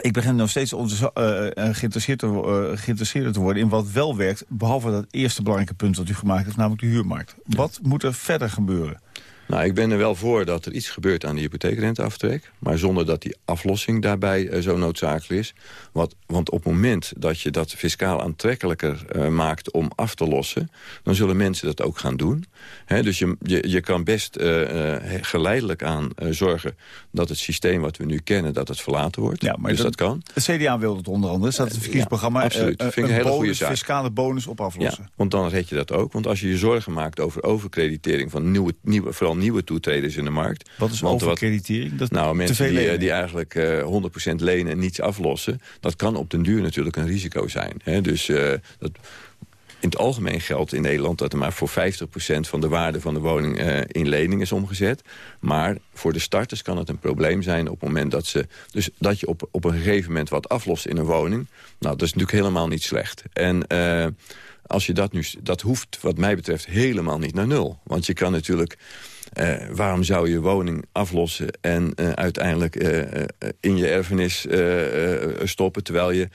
Ik begin nog steeds onze, uh, geïnteresseerd, te, uh, geïnteresseerd te worden in wat wel werkt. Behalve dat eerste belangrijke punt dat u gemaakt heeft, namelijk de huurmarkt. Wat moet er verder gebeuren? Nou, ik ben er wel voor dat er iets gebeurt aan de hypotheekrenteaftrek. Maar zonder dat die aflossing daarbij uh, zo noodzakelijk is. Want op het moment dat je dat fiscaal aantrekkelijker uh, maakt om af te lossen... dan zullen mensen dat ook gaan doen. Dus je, je, je kan best uh, geleidelijk aan zorgen dat het systeem wat we nu kennen... dat het verlaten wordt. Ja, maar dus dat, kan. Het CDA wil het onder andere. Staat het verkiezingsprogramma. Ja, absoluut. Vind ik een hele bonus, goede zaak. fiscale bonus op aflossen. Ja, want dan red je dat ook. Want als je je zorgen maakt over overkreditering van nieuwe, nieuwe vooral nieuwe toetreders in de markt. Wat is overkreditering? Dat nou, mensen die, eh, die, eigenlijk uh, eh, 100% lenen en niets aflossen... dat kan op den duur natuurlijk een risico zijn. Hè? Dus uh, dat, in het algemeen geldt in Nederland dat er maar voor 50% van de waarde van de woning uh, in lening is omgezet. Maar voor de starters kan het een probleem zijn op het moment dat ze... Dus dat je op, op een gegeven moment wat aflost in een woning. Nou, dat is natuurlijk helemaal niet slecht. En... Uh, als je dat nu, dat hoeft wat mij betreft helemaal niet naar nul. Want je kan natuurlijk uh, waarom zou je woning aflossen en uh, uiteindelijk uh, in je erfenis stoppen... terwijl je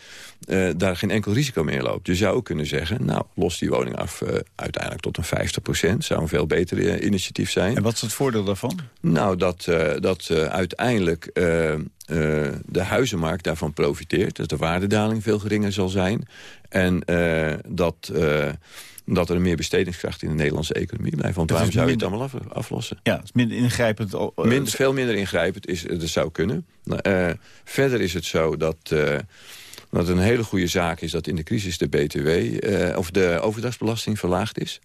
daar geen enkel risico meer loopt. Je zou kunnen zeggen, nou, los die woning af uiteindelijk tot een 50% Zou een veel beter initiatief zijn. En wat is het voordeel daarvan? Nou, dat, dat uiteindelijk de huizenmarkt daarvan profiteert. Dat de waardedaling veel geringer zal zijn. En dat omdat er meer bestedingskracht in de Nederlandse economie blijft. Want waarom zou je het allemaal aflossen? Ja, het is minder ingrijpend. Uh, veel minder ingrijpend is, dat zou kunnen. Uh, verder is het zo dat, uh, dat een hele goede zaak is... dat in de crisis de BTW of de overdagsbelasting verlaagd is.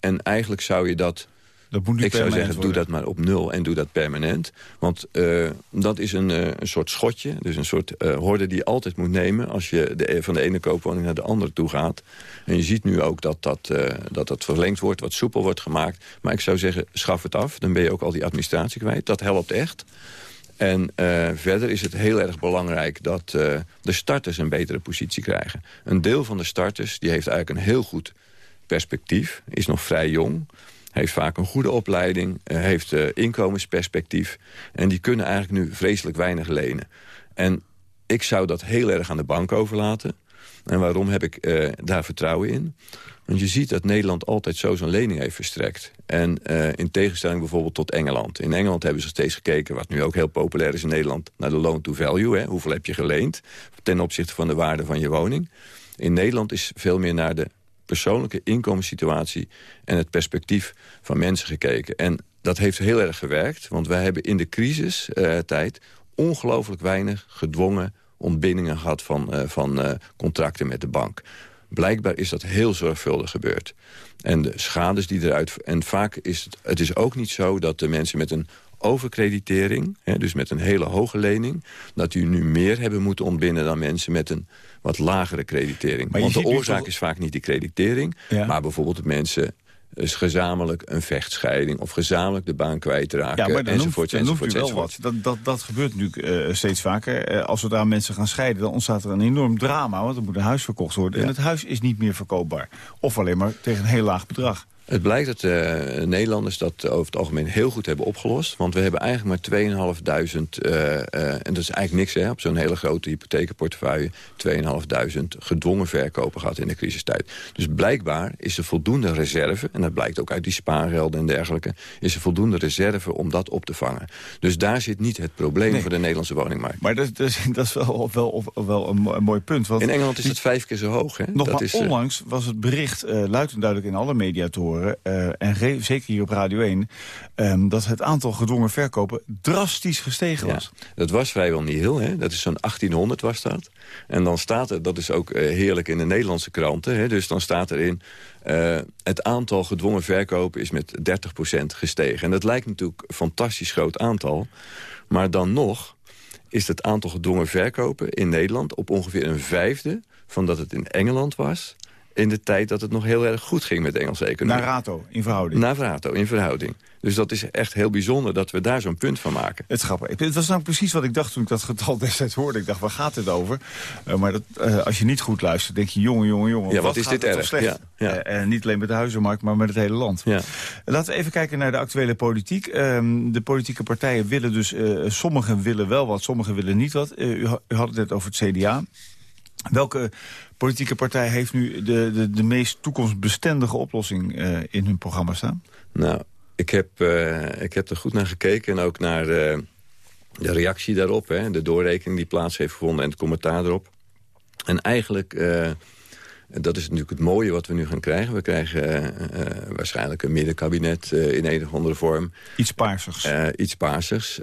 en eigenlijk zou je dat Dat moet nu Ik zou zeggen, doe dat maar op nul en doe dat permanent. Want eh, dat is een, eh, een soort schotje, dus een soort eh horde die je altijd moet nemen... als je de, van de ene koopwoning naar de andere toe gaat. En je ziet nu ook dat dat, dat dat verlengd wordt, wat soepel wordt gemaakt. Maar ik zou zeggen, schaf het af. Dan ben je ook al die administratie kwijt. Dat helpt echt. En verder is het heel erg belangrijk dat de starters een betere positie krijgen. Een deel van de starters die heeft eigenlijk een heel goed perspectief. Is nog vrij jong. Heeft vaak een goede opleiding. eh, heeft eh, inkomensperspectief. En die kunnen eigenlijk nu vreselijk weinig lenen. En ik zou dat heel erg aan de bank overlaten. En waarom heb ik eh, daar vertrouwen in? Want je ziet dat Nederland altijd zo zo'n lening heeft verstrekt. En in tegenstelling bijvoorbeeld tot Engeland. In Engeland hebben ze steeds gekeken, wat nu ook heel populair is in Nederland... naar de loan to value. Hoeveel heb je geleend ten opzichte van de waarde van je woning? In Nederland is veel meer naar de persoonlijke inkomenssituatie... en het perspectief van mensen gekeken. En dat heeft heel erg gewerkt, want wij hebben in de crisistijd... ongelooflijk weinig gedwongen ontbindingen gehad van, eh, van eh, contracten met de bank. Blijkbaar is dat heel zorgvuldig gebeurd. En de schades die eruit... En vaak is het, het is ook niet zo dat de mensen met een overkreditering... Hè, dus met een hele hoge lening... dat die nu meer hebben moeten ontbinden dan mensen met een wat lagere creditering. Want de oorzaak toch- is vaak niet die creditering... Ja. maar bijvoorbeeld dat mensen dus gezamenlijk een vechtscheiding... of gezamenlijk de baan kwijtraken, Ja, maar dan noemt, enzovoort, dan noemt u enzovoort, wel enzovoort. wat. Dat, dat, dat gebeurt nu eh, steeds vaker. Eh, als we daar mensen gaan scheiden, dan ontstaat er een enorm drama. Want er moet een huis verkocht worden. En het huis is niet meer verkoopbaar. Of alleen maar tegen een heel laag bedrag. Het blijkt dat eh, Nederlanders dat over het algemeen heel goed hebben opgelost. Want we hebben eigenlijk maar 2.500, eh, eh, en dat is eigenlijk niks hè, op zo'n hele grote hypothekenportefeuille, 2.500 gedwongen verkopen gehad in de crisistijd. Dus blijkbaar is er voldoende reserve, en dat blijkt ook uit die spaargelden en dergelijke, is er voldoende reserve om dat op te vangen. Dus daar zit niet het probleem Nee. voor de Nederlandse woningmarkt. Maar dat, dat, dat is wel, wel, wel een, mo- een mooi punt. Want In Engeland is het vijf keer zo hoog. Hè? Nog dat maar is, onlangs was het bericht eh, luid en duidelijk in alle media te horen... eh, en zeker hier op Radio 1... ehm, dat het aantal gedwongen verkopen drastisch gestegen Ja, was. dat was vrijwel niet heel. Hè? Dat is zo'n 1800 was dat. En dan staat er, dat is ook eh, heerlijk in de Nederlandse kranten... Hè? dus dan staat erin... eh, het aantal gedwongen verkopen is met 30% gestegen. En dat lijkt natuurlijk een fantastisch groot aantal. Maar dan nog is het aantal gedwongen verkopen in Nederland... op ongeveer een vijfde van dat het in Engeland was... in de tijd dat het nog heel erg goed ging met de Engelse economie. Naar rato, in verhouding. Naar Vrato, in verhouding. Dus dat is echt heel bijzonder dat we daar zo'n punt van maken. Het is grappig. Het was nou precies wat ik dacht toen ik dat getal destijds hoorde. Ik dacht, waar gaat dit over? Eh, maar dat, eh, als je niet goed luistert, denk je, jongen, jongen, jongen. Ja, wat is dit het erg? slecht? Ja, ja. Eh, en niet alleen met de huizenmarkt, maar met het hele land. Ja. Laten we even kijken naar de actuele politiek. Ehm, de politieke partijen willen dus, sommigen willen wel wat, sommigen willen niet wat. U had het net over het CDA. Welke politieke partij heeft nu de, de, de meest toekomstbestendige oplossing eh, in hun programma staan? Nou, ik heb, eh, ik heb er goed naar gekeken en ook naar eh, de reactie daarop. Hè, de doorrekening die plaats heeft gevonden en het commentaar erop. En eigenlijk, dat is natuurlijk het mooie wat we nu gaan krijgen. We krijgen waarschijnlijk een middenkabinet in een of andere vorm. Iets paarsigs. Iets paarsigs.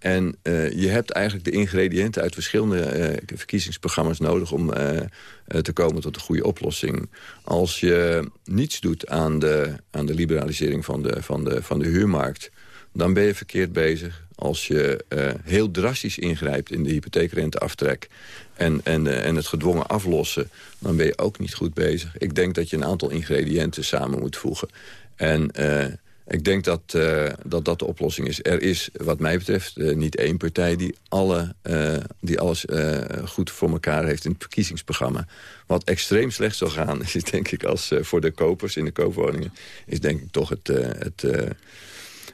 En eh, je hebt eigenlijk de ingrediënten uit verschillende eh, verkiezingsprogramma's nodig... om eh, te komen tot een goede oplossing. Als je niets doet aan de, aan de liberalisering van de, van, de, van de huurmarkt... dan ben je verkeerd bezig. Als je heel drastisch ingrijpt in de hypotheekrenteaftrek... En, en, en het gedwongen aflossen, dan ben je ook niet goed bezig. Ik denk dat je een aantal ingrediënten samen moet voegen. En ik denk dat, eh, dat dat de oplossing is. Er is, wat mij betreft, eh, niet één partij die, alle, eh, die alles goed voor elkaar heeft in het verkiezingsprogramma. Wat extreem slecht zal gaan, is denk ik als voor de kopers in de koopwoningen, is denk ik toch het... het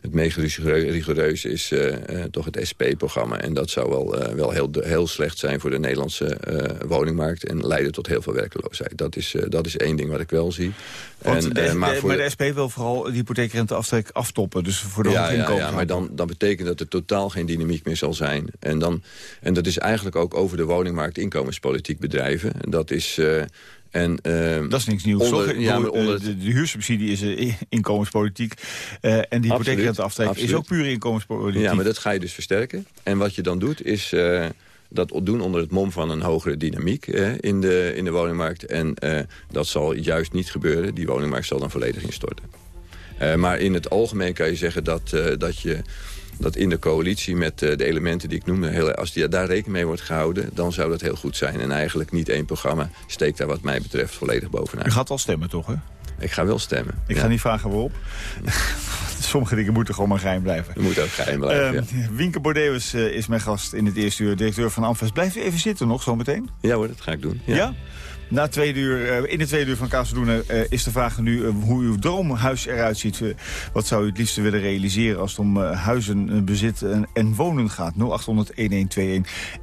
het meest rigoureu- rigoureuze is eh, eh, toch het SP-programma. En dat zou wel, eh, wel heel, heel slecht zijn voor de Nederlandse woningmarkt... en leiden tot heel veel werkeloosheid. Dat is, dat is één ding wat ik wel zie. Want en, de, maar, voor de, SP wil vooral de hypotheekrenteaftrek aftoppen. Dus voor de ja, ja, ja, maar dan, dan betekent dat er totaal geen dynamiek meer zal zijn. En, dan, en dat is eigenlijk ook over de woningmarkt inkomenspolitiek bedrijven. En dat is... eh, en, eh, Dat is niks nieuws. onder- toch? Ja, onder de, huursubsidie is eh, inkomenspolitiek. eh, en die hypotheekrenteaftrek is ook pure inkomenspolitiek. Ja, maar dat ga je dus versterken. En wat je dan doet is eh, dat doen onder het mom van een hogere dynamiek eh, in, de, in de woningmarkt. En eh, dat zal juist niet gebeuren. Die woningmarkt zal dan volledig instorten. Maar in het algemeen kan je zeggen dat, dat je dat in de coalitie met uh, de elementen die ik noemde... Heel, als die, daar rekening mee wordt gehouden, dan zou dat heel goed zijn. En eigenlijk niet één programma steekt daar wat mij betreft volledig bovenuit. U gaat wel stemmen toch, hè? Ik ga wel stemmen. Ik ga niet vragen waarop. Sommige dingen moeten gewoon maar geheim blijven. Dat moet ook geheim blijven, uh, ja. Wienke Bordeus uh, is mijn gast in het eerste uur. Directeur van Amfest. Blijft u even zitten nog, zometeen? Ja hoor, dat ga ik doen. Ja? ja? Na twee uur, uh, in de tweede uur van Kazeldoenen uh, is de vraag nu uh, hoe uw droomhuis eruit ziet. wat zou u het liefste willen realiseren als het om huizen, bezit en, en, wonen gaat? 0800-1121.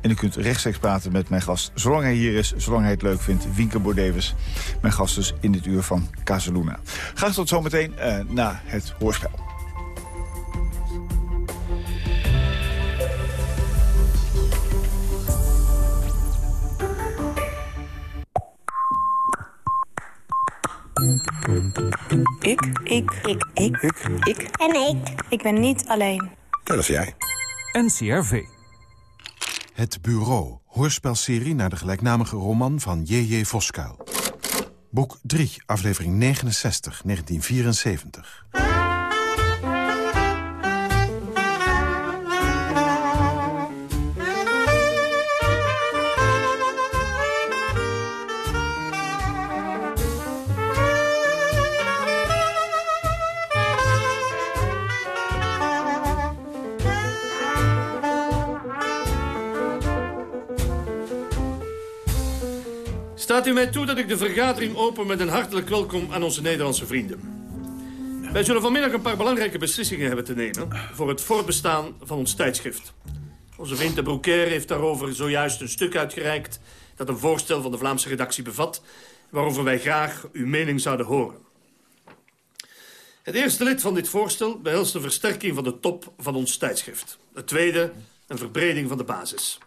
En u kunt rechtstreeks praten met mijn gast. Zolang hij hier is, zolang hij het leuk vindt. Wienke Bordeus, mijn gast dus in dit uur van Kazeluna. Graag tot zometeen na het hoorspel. Ik. Ik. Ik. Ik. Ik. Ik. En ik. Ik ben niet alleen. Dat is jij. NCRV. Het Bureau. Hoorspelserie naar de gelijknamige roman van J.J. Voskuil. Boek 3, aflevering 69, 1974. Staat u mij toe dat ik de vergadering open met een hartelijk welkom aan onze Nederlandse vrienden. Wij zullen vanmiddag een paar belangrijke beslissingen hebben te nemen... voor het voortbestaan van ons tijdschrift. Onze vriend de heeft daarover zojuist een stuk uitgereikt... dat een voorstel van de Vlaamse redactie bevat... waarover wij graag uw mening zouden horen. Het eerste lid van dit voorstel behelst de versterking van de top van ons tijdschrift. Het tweede, een verbreding van de basis.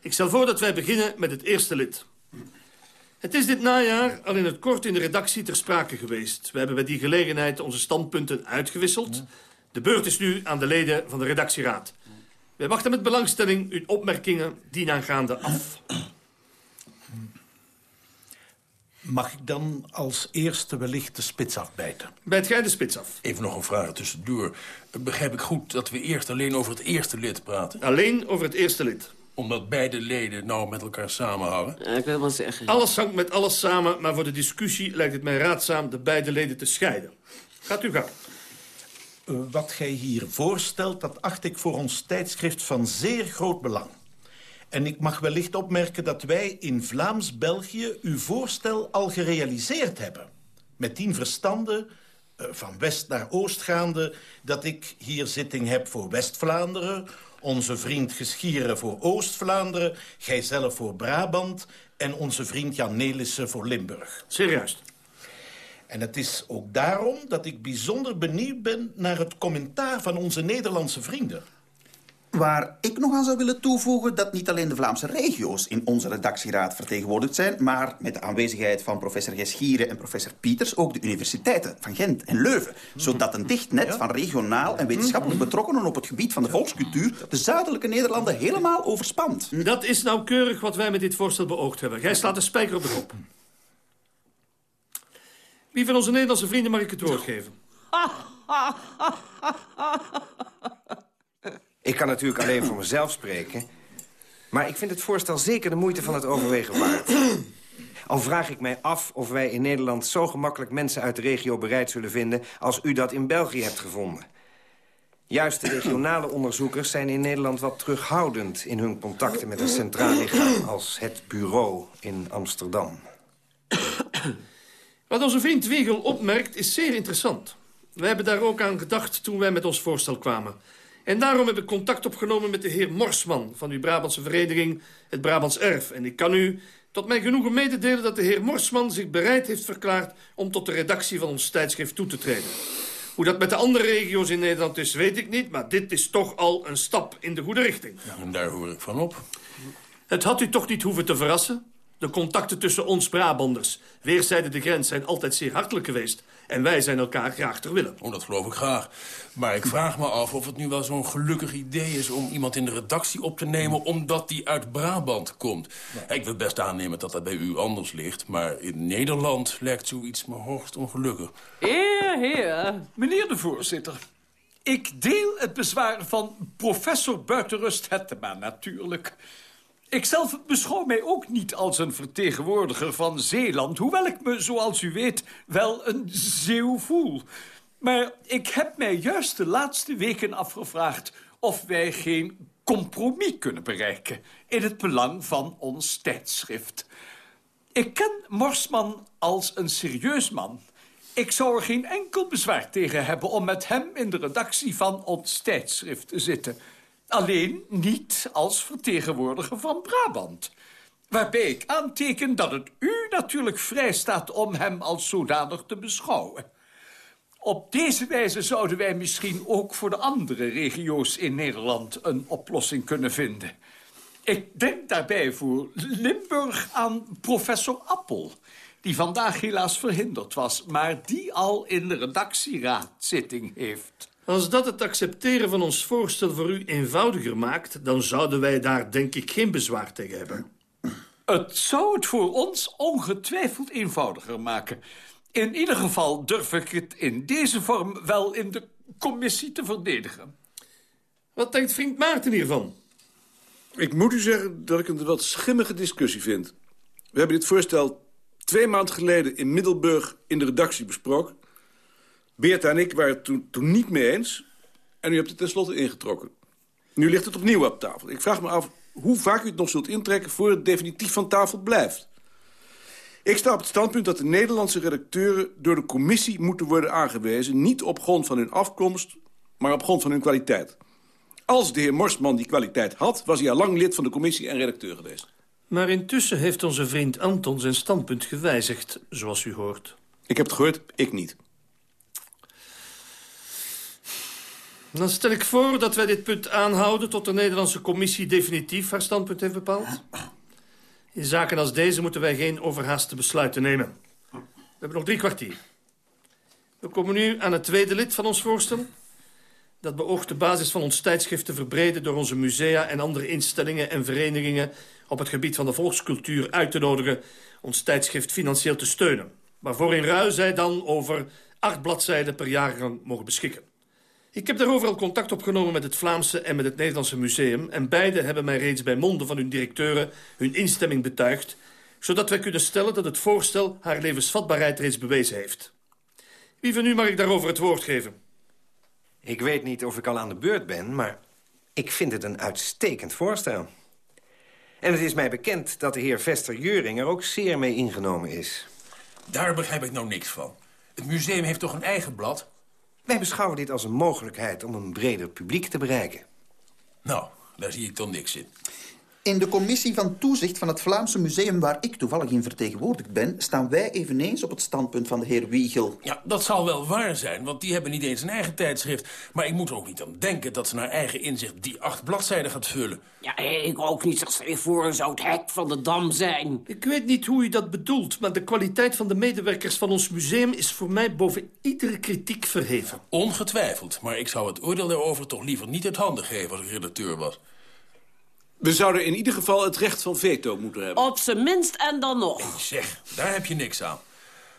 Ik stel voor dat wij beginnen met het eerste lid... Het is dit najaar al in het kort in de redactie ter sprake geweest. We hebben bij die gelegenheid onze standpunten uitgewisseld. De beurt is nu aan de leden van de redactieraad. Wij wachten met belangstelling uw opmerkingen dienaangaande af. Mag ik dan als eerste wellicht de spits afbijten? Bijt jij de spits af? Even nog een vraag tussendoor. Begrijp ik goed dat we eerst alleen over het eerste lid praten? Alleen over het eerste lid omdat beide leden nou met elkaar samenhangen? Ja, ik wil wel zeggen. Alles hangt met alles samen, maar voor de discussie lijkt het mij raadzaam de beide leden te scheiden. Gaat u gang. Uh, wat gij hier voorstelt, dat acht ik voor ons tijdschrift van zeer groot belang. En ik mag wellicht opmerken dat wij in Vlaams-België uw voorstel al gerealiseerd hebben. Met tien verstanden, uh, van west naar oost gaande... dat ik hier zitting heb voor West-Vlaanderen onze vriend Geschieren voor Oost-Vlaanderen... gijzelf voor Brabant en onze vriend Jan Nelissen voor Limburg. Serieus? En het is ook daarom dat ik bijzonder benieuwd ben... naar het commentaar van onze Nederlandse vrienden. Waar ik nog aan zou willen toevoegen dat niet alleen de Vlaamse regio's in onze redactieraad vertegenwoordigd zijn, maar met de aanwezigheid van professor Geschieren en professor Pieters ook de universiteiten van Gent en Leuven, zodat een dicht net van regionaal en wetenschappelijk betrokkenen op het gebied van de volkscultuur de zuidelijke Nederlanden helemaal overspant. Dat is nauwkeurig wat wij met dit voorstel beoogd hebben. Jij slaat de spijker op de kop. Wie van onze Nederlandse vrienden mag ik het woord geven? Ik kan natuurlijk alleen voor mezelf spreken. Maar ik vind het voorstel zeker de moeite van het overwegen waard. Al vraag ik mij af of wij in Nederland zo gemakkelijk mensen uit de regio bereid zullen vinden... als u dat in België hebt gevonden. Juist de regionale onderzoekers zijn in Nederland wat terughoudend... in hun contacten met een centraal lichaam als het bureau in Amsterdam. Wat onze vriend Wiegel opmerkt is zeer interessant. We hebben daar ook aan gedacht toen wij met ons voorstel kwamen... En daarom heb ik contact opgenomen met de heer Morsman... van uw Brabantse vereniging Het Brabants Erf. En ik kan u tot mijn genoegen mededelen dat de heer Morsman zich bereid heeft verklaard... om tot de redactie van ons tijdschrift toe te treden. Hoe dat met de andere regio's in Nederland is, weet ik niet... maar dit is toch al een stap in de goede richting. Ja, en daar hoor ik van op. Het had u toch niet hoeven te verrassen? De contacten tussen ons Brabanders, weerszijden de grens, zijn altijd zeer hartelijk geweest. En wij zijn elkaar graag ter willen. Oh, dat geloof ik graag. Maar ik vraag me af of het nu wel zo'n gelukkig idee is... om iemand in de redactie op te nemen omdat die uit Brabant komt. Ik wil best aannemen dat dat bij u anders ligt... maar in Nederland lijkt zoiets me hoogst ongelukkig. Heer, heer. Meneer de voorzitter. Ik deel het bezwaar van professor Buitenrust Hettema natuurlijk. Ikzelf beschouw mij ook niet als een vertegenwoordiger van Zeeland... hoewel ik me, zoals u weet, wel een zeeuw voel. Maar ik heb mij juist de laatste weken afgevraagd... of wij geen compromis kunnen bereiken... in het belang van ons tijdschrift. Ik ken Morsman als een serieus man... Ik zou er geen enkel bezwaar tegen hebben om met hem in de redactie van ons tijdschrift te zitten. Alleen niet als vertegenwoordiger van Brabant. Waarbij ik aanteken dat het u natuurlijk vrij staat om hem als zodanig te beschouwen. Op deze wijze zouden wij misschien ook voor de andere regio's in Nederland een oplossing kunnen vinden. Ik denk daarbij voor Limburg aan professor Appel die vandaag helaas verhinderd was... maar die al in de redactieraad zitting heeft. Als dat het accepteren van ons voorstel voor u eenvoudiger maakt... dan zouden wij daar denk ik geen bezwaar tegen hebben. Het zou het voor ons ongetwijfeld eenvoudiger maken. In ieder geval durf ik het in deze vorm wel in de commissie te verdedigen. Wat denkt vriend Maarten hiervan? Ik moet u zeggen dat ik het een wat schimmige discussie vind. We hebben dit voorstel twee maanden geleden in Middelburg in de redactie besproken. Beerta en ik waren het toen, toen niet mee eens. En u hebt het tenslotte ingetrokken. Nu ligt het opnieuw op tafel. Ik vraag me af hoe vaak u het nog zult intrekken... voor het definitief van tafel blijft. Ik sta op het standpunt dat de Nederlandse redacteuren... door de commissie moeten worden aangewezen... niet op grond van hun afkomst, maar op grond van hun kwaliteit. Als de heer Morsman die kwaliteit had... was hij al lang lid van de commissie en redacteur geweest. Maar intussen heeft onze vriend Anton zijn standpunt gewijzigd, zoals u hoort. Ik heb het gehoord, ik niet. Dan stel ik voor dat wij dit punt aanhouden... tot de Nederlandse commissie definitief haar standpunt heeft bepaald. In zaken als deze moeten wij geen overhaaste besluiten nemen. We hebben nog drie kwartier. We komen nu aan het tweede lid van ons voorstel. Dat beoogt de basis van ons tijdschrift te verbreden... door onze musea en andere instellingen en verenigingen... op het gebied van de volkscultuur uit te nodigen... ons tijdschrift financieel te steunen. Waarvoor in ruil zij dan over acht bladzijden per jaar mogen beschikken. Ik heb daarover al contact opgenomen met het Vlaamse en met het Nederlandse Museum... en beide hebben mij reeds bij monden van hun directeuren hun instemming betuigd... zodat wij kunnen stellen dat het voorstel haar levensvatbaarheid reeds bewezen heeft. Wie van u mag ik daarover het woord geven? Ik weet niet of ik al aan de beurt ben, maar ik vind het een uitstekend voorstel. En het is mij bekend dat de heer Vester-Juring er ook zeer mee ingenomen is. Daar begrijp ik nou niks van. Het museum heeft toch een eigen blad? Wij beschouwen dit als een mogelijkheid om een breder publiek te bereiken. Nou, daar zie ik toch niks in. In de commissie van toezicht van het Vlaamse museum... waar ik toevallig in vertegenwoordigd ben... staan wij eveneens op het standpunt van de heer Wiegel. Ja, dat zal wel waar zijn, want die hebben niet eens een eigen tijdschrift. Maar ik moet er ook niet aan denken dat ze naar eigen inzicht... die acht bladzijden gaat vullen. Ja, ik ook niet. Stel je voor, zou het hek van de dam zijn. Ik weet niet hoe u dat bedoelt... maar de kwaliteit van de medewerkers van ons museum... is voor mij boven iedere kritiek verheven. Ongetwijfeld, maar ik zou het oordeel daarover toch liever niet uit handen geven... als ik redacteur was. We zouden in ieder geval het recht van veto moeten hebben. Op zijn minst en dan nog. Hey, zeg, daar heb je niks aan.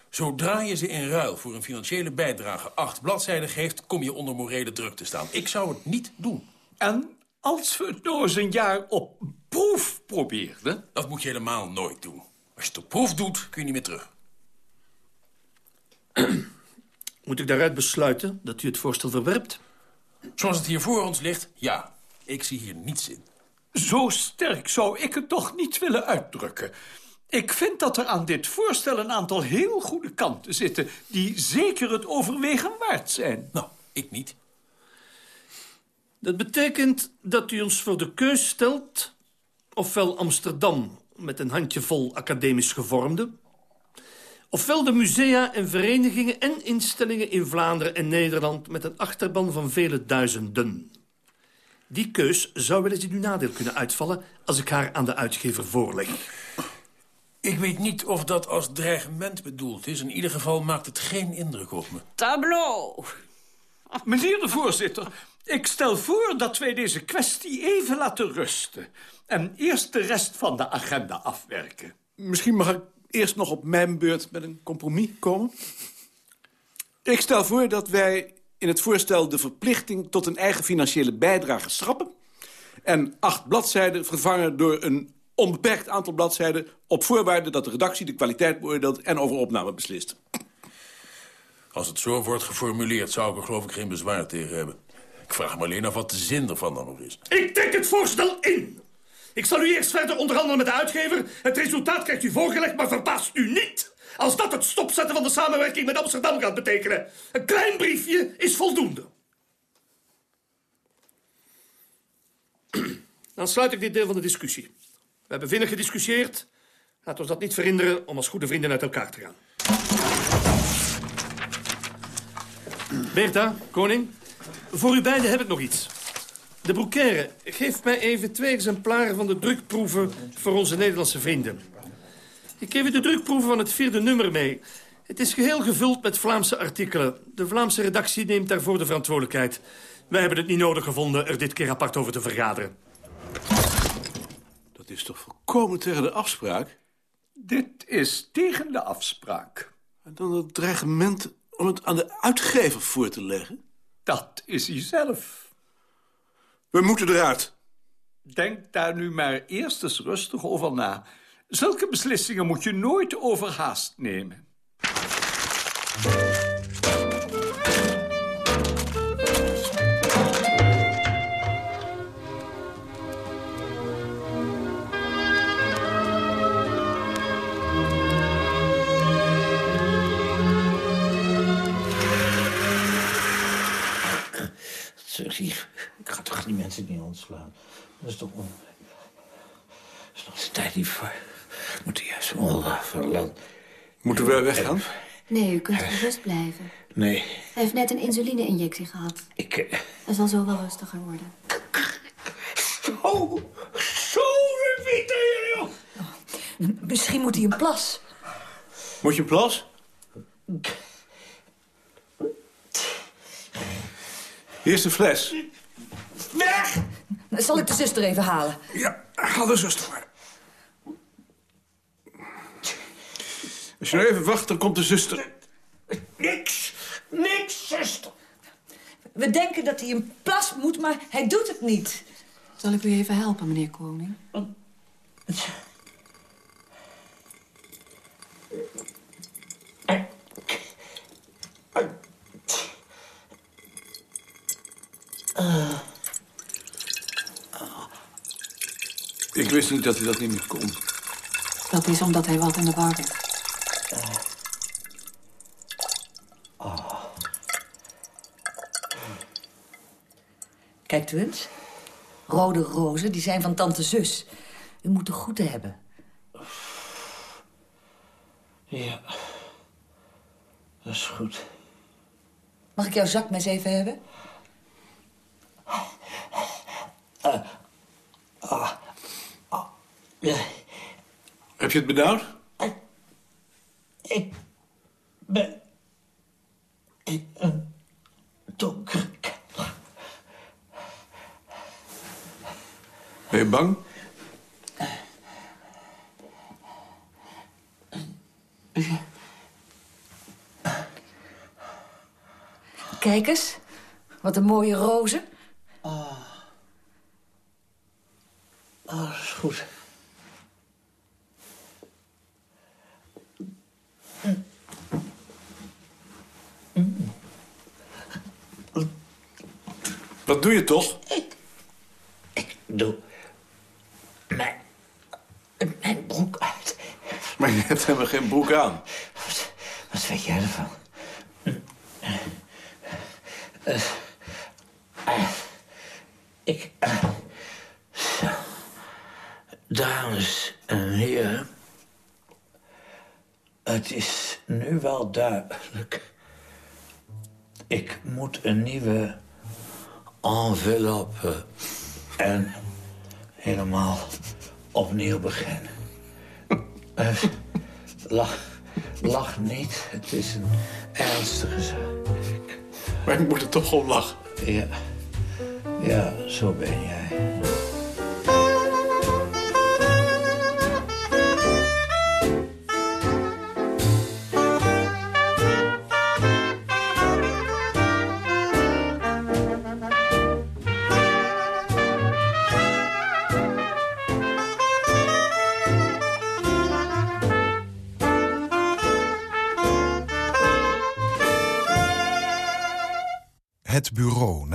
Zodra je ze in ruil voor een financiële bijdrage acht bladzijden geeft... kom je onder morele druk te staan. Ik zou het niet doen. En als we het nou eens een jaar op proef probeerden? Dat moet je helemaal nooit doen. Als je het op proef doet, kun je niet meer terug. Moet ik daaruit besluiten dat u het voorstel verwerpt? Zoals het hier voor ons ligt, ja. Ik zie hier niets in. Zo sterk zou ik het toch niet willen uitdrukken. Ik vind dat er aan dit voorstel een aantal heel goede kanten zitten... die zeker het overwegen waard zijn. Nou, ik niet. Dat betekent dat u ons voor de keus stelt... ofwel Amsterdam met een handjevol academisch gevormde... ofwel de musea en verenigingen en instellingen in Vlaanderen en Nederland... met een achterban van vele duizenden... Die keus zou wel eens in uw nadeel kunnen uitvallen... als ik haar aan de uitgever voorleg. Ik weet niet of dat als dreigement bedoeld is. In ieder geval maakt het geen indruk op me. Tableau. Meneer de voorzitter, ik stel voor dat wij deze kwestie even laten rusten... en eerst de rest van de agenda afwerken. Misschien mag ik eerst nog op mijn beurt met een compromis komen. Ik stel voor dat wij in het voorstel de verplichting... tot een eigen financiële bijdrage schrappen... en acht bladzijden vervangen door een onbeperkt aantal bladzijden... op voorwaarde dat de redactie de kwaliteit beoordeelt en over opname beslist. Als het zo wordt geformuleerd, zou ik er geloof ik geen bezwaar tegen hebben. Ik vraag me alleen af wat de zin ervan dan nog is. Ik trek het voorstel in. Ik zal u eerst verder onderhandelen met de uitgever. Het resultaat krijgt u voorgelegd, maar verbaast u niet... als dat het stopzetten van de samenwerking met Amsterdam gaat betekenen. Een klein briefje is voldoende. Dan sluit ik dit deel van de discussie. We hebben vinnig gediscussieerd. Laat ons dat niet verhinderen om als goede vrienden uit elkaar te gaan. Bertha, koning, voor u beiden heb ik nog iets. De broekaire, geef mij even twee exemplaren van de drukproeven voor onze Nederlandse vrienden. Ik geef u de drukproeven van het vierde nummer mee. Het is geheel gevuld met Vlaamse artikelen. De Vlaamse redactie neemt daarvoor de verantwoordelijkheid. Wij hebben het niet nodig gevonden er dit keer apart over te vergaderen. Dat is toch volkomen tegen de afspraak? Dit is tegen de afspraak. En dan het dreigement om het aan de uitgever voor te leggen? Dat is hij zelf. We moeten eruit. Denk daar nu maar eerst eens rustig over na. Zulke beslissingen moet je nooit overhaast nemen. Ik ga toch die mensen niet ontslaan. Dat is toch... On... Dat is nog tijd niet voor. Ik moet juist onverland. Moeten we weggaan? Nee, u kunt gerust blijven. Nee, Hij heeft net een insuline-injectie gehad. ik... eh, Hij zal zo wel rustiger worden. Zo, zo, joh. Misschien moet hij een plas. Moet je een plas? Hier is de fles. Weg! Zal ik de zuster even halen? Ja, haal de zuster maar. Als je nou even wacht, dan komt de zuster. Niks, niks, zuster. We denken dat hij een plas moet, maar hij doet het niet. Zal ik u even helpen, meneer Koning? Ik wist niet dat hij dat niet meer kon. Dat is omdat hij wat in de war is. Kijkt u eens. Rode rozen, die zijn van tante zus. U moet de goede hebben. Ja, dat is goed. Mag ik jouw zakmes even hebben? Ja, Heb je het benauwd? ik ben in een donker kamer. Ben je bang? Kijk eens. Wat een mooie rozen. Oh, dat is goed. Wat doe je toch? Doe mijn, mijn broek uit. Maar je hebt helemaal geen broek aan. Wat weet jij ervan? Eh, eh, ik... eh, zo. Dames en heren. Het is nu wel duidelijk. Ik moet een nieuwe enveloppe en helemaal opnieuw beginnen. Lach, lach niet. Het is een ernstige zaak. Maar ik moet er toch om lachen. Ja. Ja, zo ben jij.